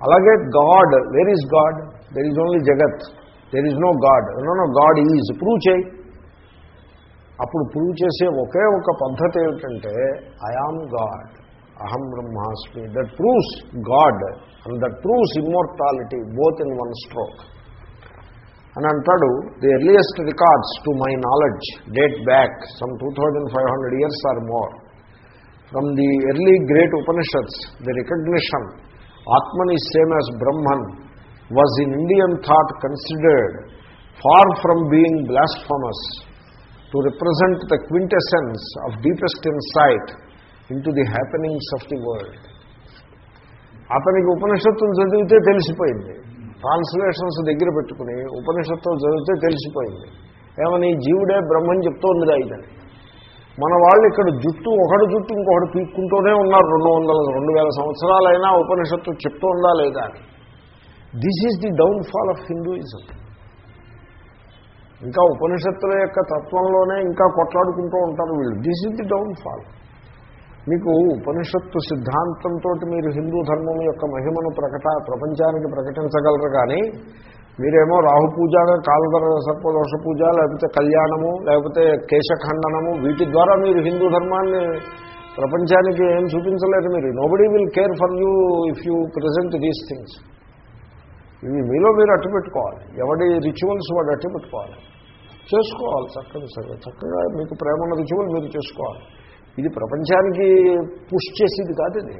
అలాగే God where is God there is only జగత్ there is no God no no God is prove చేయి. అప్పుడు ప్రూవ్ చేసే ఒకే ఒక పద్ధతి ఏమిటంటే ఐఆమ్ గాడ్ అహం బ్రహ్మాస్మి. That proves God and that proves immortality both in one stroke అని అంటాడు the earliest records to my knowledge date back some two thousand five hundred years or more from the early great Upanishads the recognition ఆత్మని is same as Brahman was in Indian thought considered far from being blasphemous to represent the quintessence of deepest insight into the happenings of the world అతనికి ఉపనిషత్తులు చదివితే తెలిసిపోయింది ట్రాన్స్లేషన్స్ దగ్గర పెట్టుకుని ఉపనిషత్తులు చదివితే తెలిసిపోయింది ఏమని జీవుడే బ్రహ్మని చెప్తూ ఉండదా ఇదని మన వాళ్ళు ఇక్కడ జుట్టు ఒకడు జుట్టు ఇంకొకటి పీక్కుంటూనే ఉన్నారు రెండు వందల రెండు వేల సంవత్సరాలైనా ఉపనిషత్తు చెప్తూ ఉందా లేదా అని. This is the downfall of Hinduism ఇంకా ఉపనిషత్తుల యొక్క తత్వంలోనే ఇంకా కొట్లాడుకుంటూ ఉంటారు వీళ్ళు. This is the downfall మీకు ఉపనిషత్తు సిద్ధాంతంతో మీరు హిందూ ధర్మం యొక్క మహిమను ప్రకట ప్రపంచానికి ప్రకటించగలరు కానీ మీరేమో రాహు పూజ కాలధర సర్పదోష పూజ లేకపోతే కళ్యాణము లేకపోతే కేశఖండనము వీటి ద్వారా మీరు హిందూ ధర్మాన్ని ప్రపంచానికి ఏం చూపించలేదు మీరు. Nobody will care for you if you present these things ఇవి మీలో మీరు అట్టు పెట్టుకోవాలి. ఎవడి రిచువల్స్ వాడు అట్టు పెట్టుకోవాలి. చేసుకోవాలి చక్కగా సరే. చక్కగా మీకు ప్రేమ ఉన్న రిచువల్ మీరు చేసుకోవాలి. ఇది ప్రపంచానికి పుష్ చేసేది కాదు ఇది.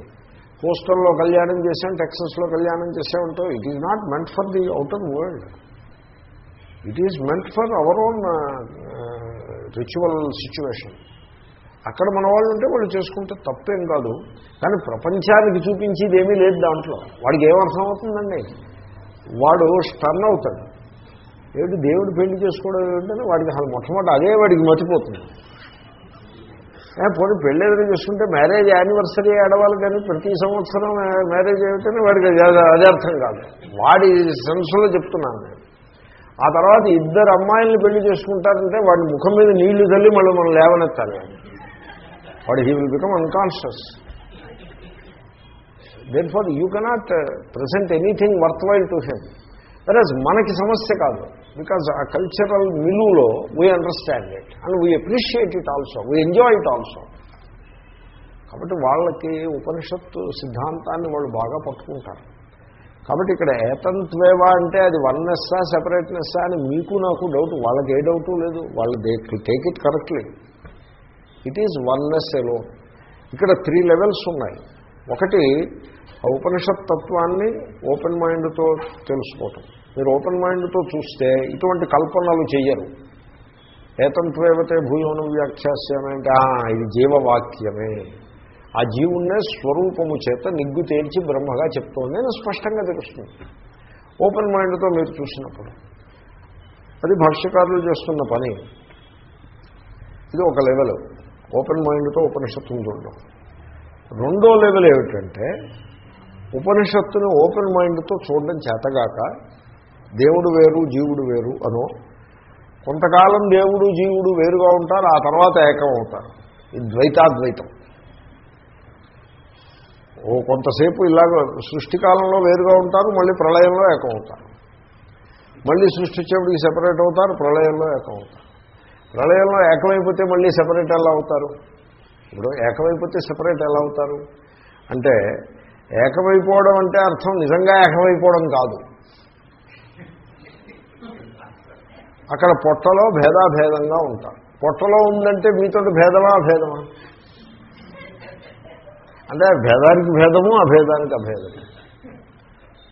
పోస్టల్లో కళ్యాణం చేసాం టెక్సస్లో కళ్యాణం చేసామంటూ it is not meant for the outer world it is meant for our own ritual situation అక్కడ మన వాళ్ళు ఉంటే వాళ్ళు చేసుకుంటే తప్పేం కాదు. కానీ ప్రపంచానికి చూపించేది ఏమీ లేదు దాంట్లో. వాడికి ఏమర్థం అవుతుందండి వాడు స్టన్ అవుతాడు. ఏమిటి దేవుడు పెళ్ళి చేసుకోవడం ఏంటంటే వాడికి అసలు మొట్టమొదటి అదే వాడికి మర్చిపోతుంది పోనీ పెళ్ళి ఏదైనా చేసుకుంటే మ్యారేజ్ యానివర్సరీ ఆడవాలి కానీ ప్రతి సంవత్సరం మ్యారేజ్ ఏమిటని వాడికి అదే అర్థం కాదు. వాడి సెన్స్లో చెప్తున్నాను నేను. ఆ తర్వాత ఇద్దరు అమ్మాయిల్ని పెళ్ళి చేసుకుంటారంటే వాడి ముఖం మీద నీళ్ళు తల్లి మళ్ళీ మనం లేవనెత్తాలి. వాడు he will become unconscious there for you cannot present anything worthwhile to him వెరస్ మనకి సమస్య కాదు. బికాజ్ ఆ cultural మిలులో we understand it and we appreciate it also we enjoy it also కాబట్టి వాళ్ళకి ఉపనిషత్తు సిద్ధాంతాన్ని వాళ్ళు బాగా పట్టుకుంటారు. కాబట్టి ఇక్కడ ఏతంత్వేవా అంటే అది వన్నెస్సా సెపరేట్నెస్సా అని మీకు నాకు డౌట్ వాళ్ళకి ఏ డౌటు లేదు. వాళ్ళు they take it correctly it is oneness ఎలో ఇక్కడ త్రీ లెవెల్స్ ఉన్నాయి. ఒకటి ఉపనిషత్ తత్వాన్ని ఓపెన్ మైండ్తో తెలుసుకోవటం. మీరు ఓపెన్ మైండ్తో చూస్తే ఇటువంటి కల్పనలు చేయరు ఏతంత్వేవతే భూయోను వ్యాఖ్యాస్యమే అంటే ఇది జీవవాక్యమే. ఆ జీవుణ్ణే స్వరూపము చేత నిగ్గు తేల్చి బ్రహ్మగా చెప్తోంది అని స్పష్టంగా తెలుస్తుంది. ఓపెన్ మైండ్తో మీరు చూసినప్పుడు అది భాష్యకారులు చేస్తున్న పని. ఇది ఒక లెవెల్. ఓపెన్ మైండ్తో ఉపనిషత్తును చూడడం. రెండో లెవెల్ ఏమిటంటే ఉపనిషత్తును ఓపెన్ మైండ్తో చూడడం చేతగాక దేవుడు వేరు జీవుడు వేరు అనో కొంతకాలం దేవుడు జీవుడు వేరుగా ఉంటారు ఆ తర్వాత ఏకం అవుతారు. ఇది ద్వైతాద్వైతం. ఓ కొంతసేపు ఇలాగ సృష్టి కాలంలో వేరుగా ఉంటారు మళ్ళీ ప్రళయంలో ఏకం అవుతారు. మళ్ళీ సృష్టి వచ్చేప్పటికి సెపరేట్ అవుతారు ప్రళయంలో ఏకం అవుతారు. ప్రళయంలో ఏకమైపోతే మళ్ళీ సెపరేట్ ఎలా అవుతారు? ఇప్పుడు ఏకమైపోతే సెపరేట్ ఎలా అవుతారు? అంటే ఏకమైపోవడం అంటే అర్థం నిజంగా ఏకమైపోవడం కాదు. అక్కడ పొట్టలో భేదాభేదంగా ఉంటారు పొట్టలో ఉందంటే మీతో భేదమా అభేదమా? అంటే భేదానికి భేదము అభేదానికి అభేదమే.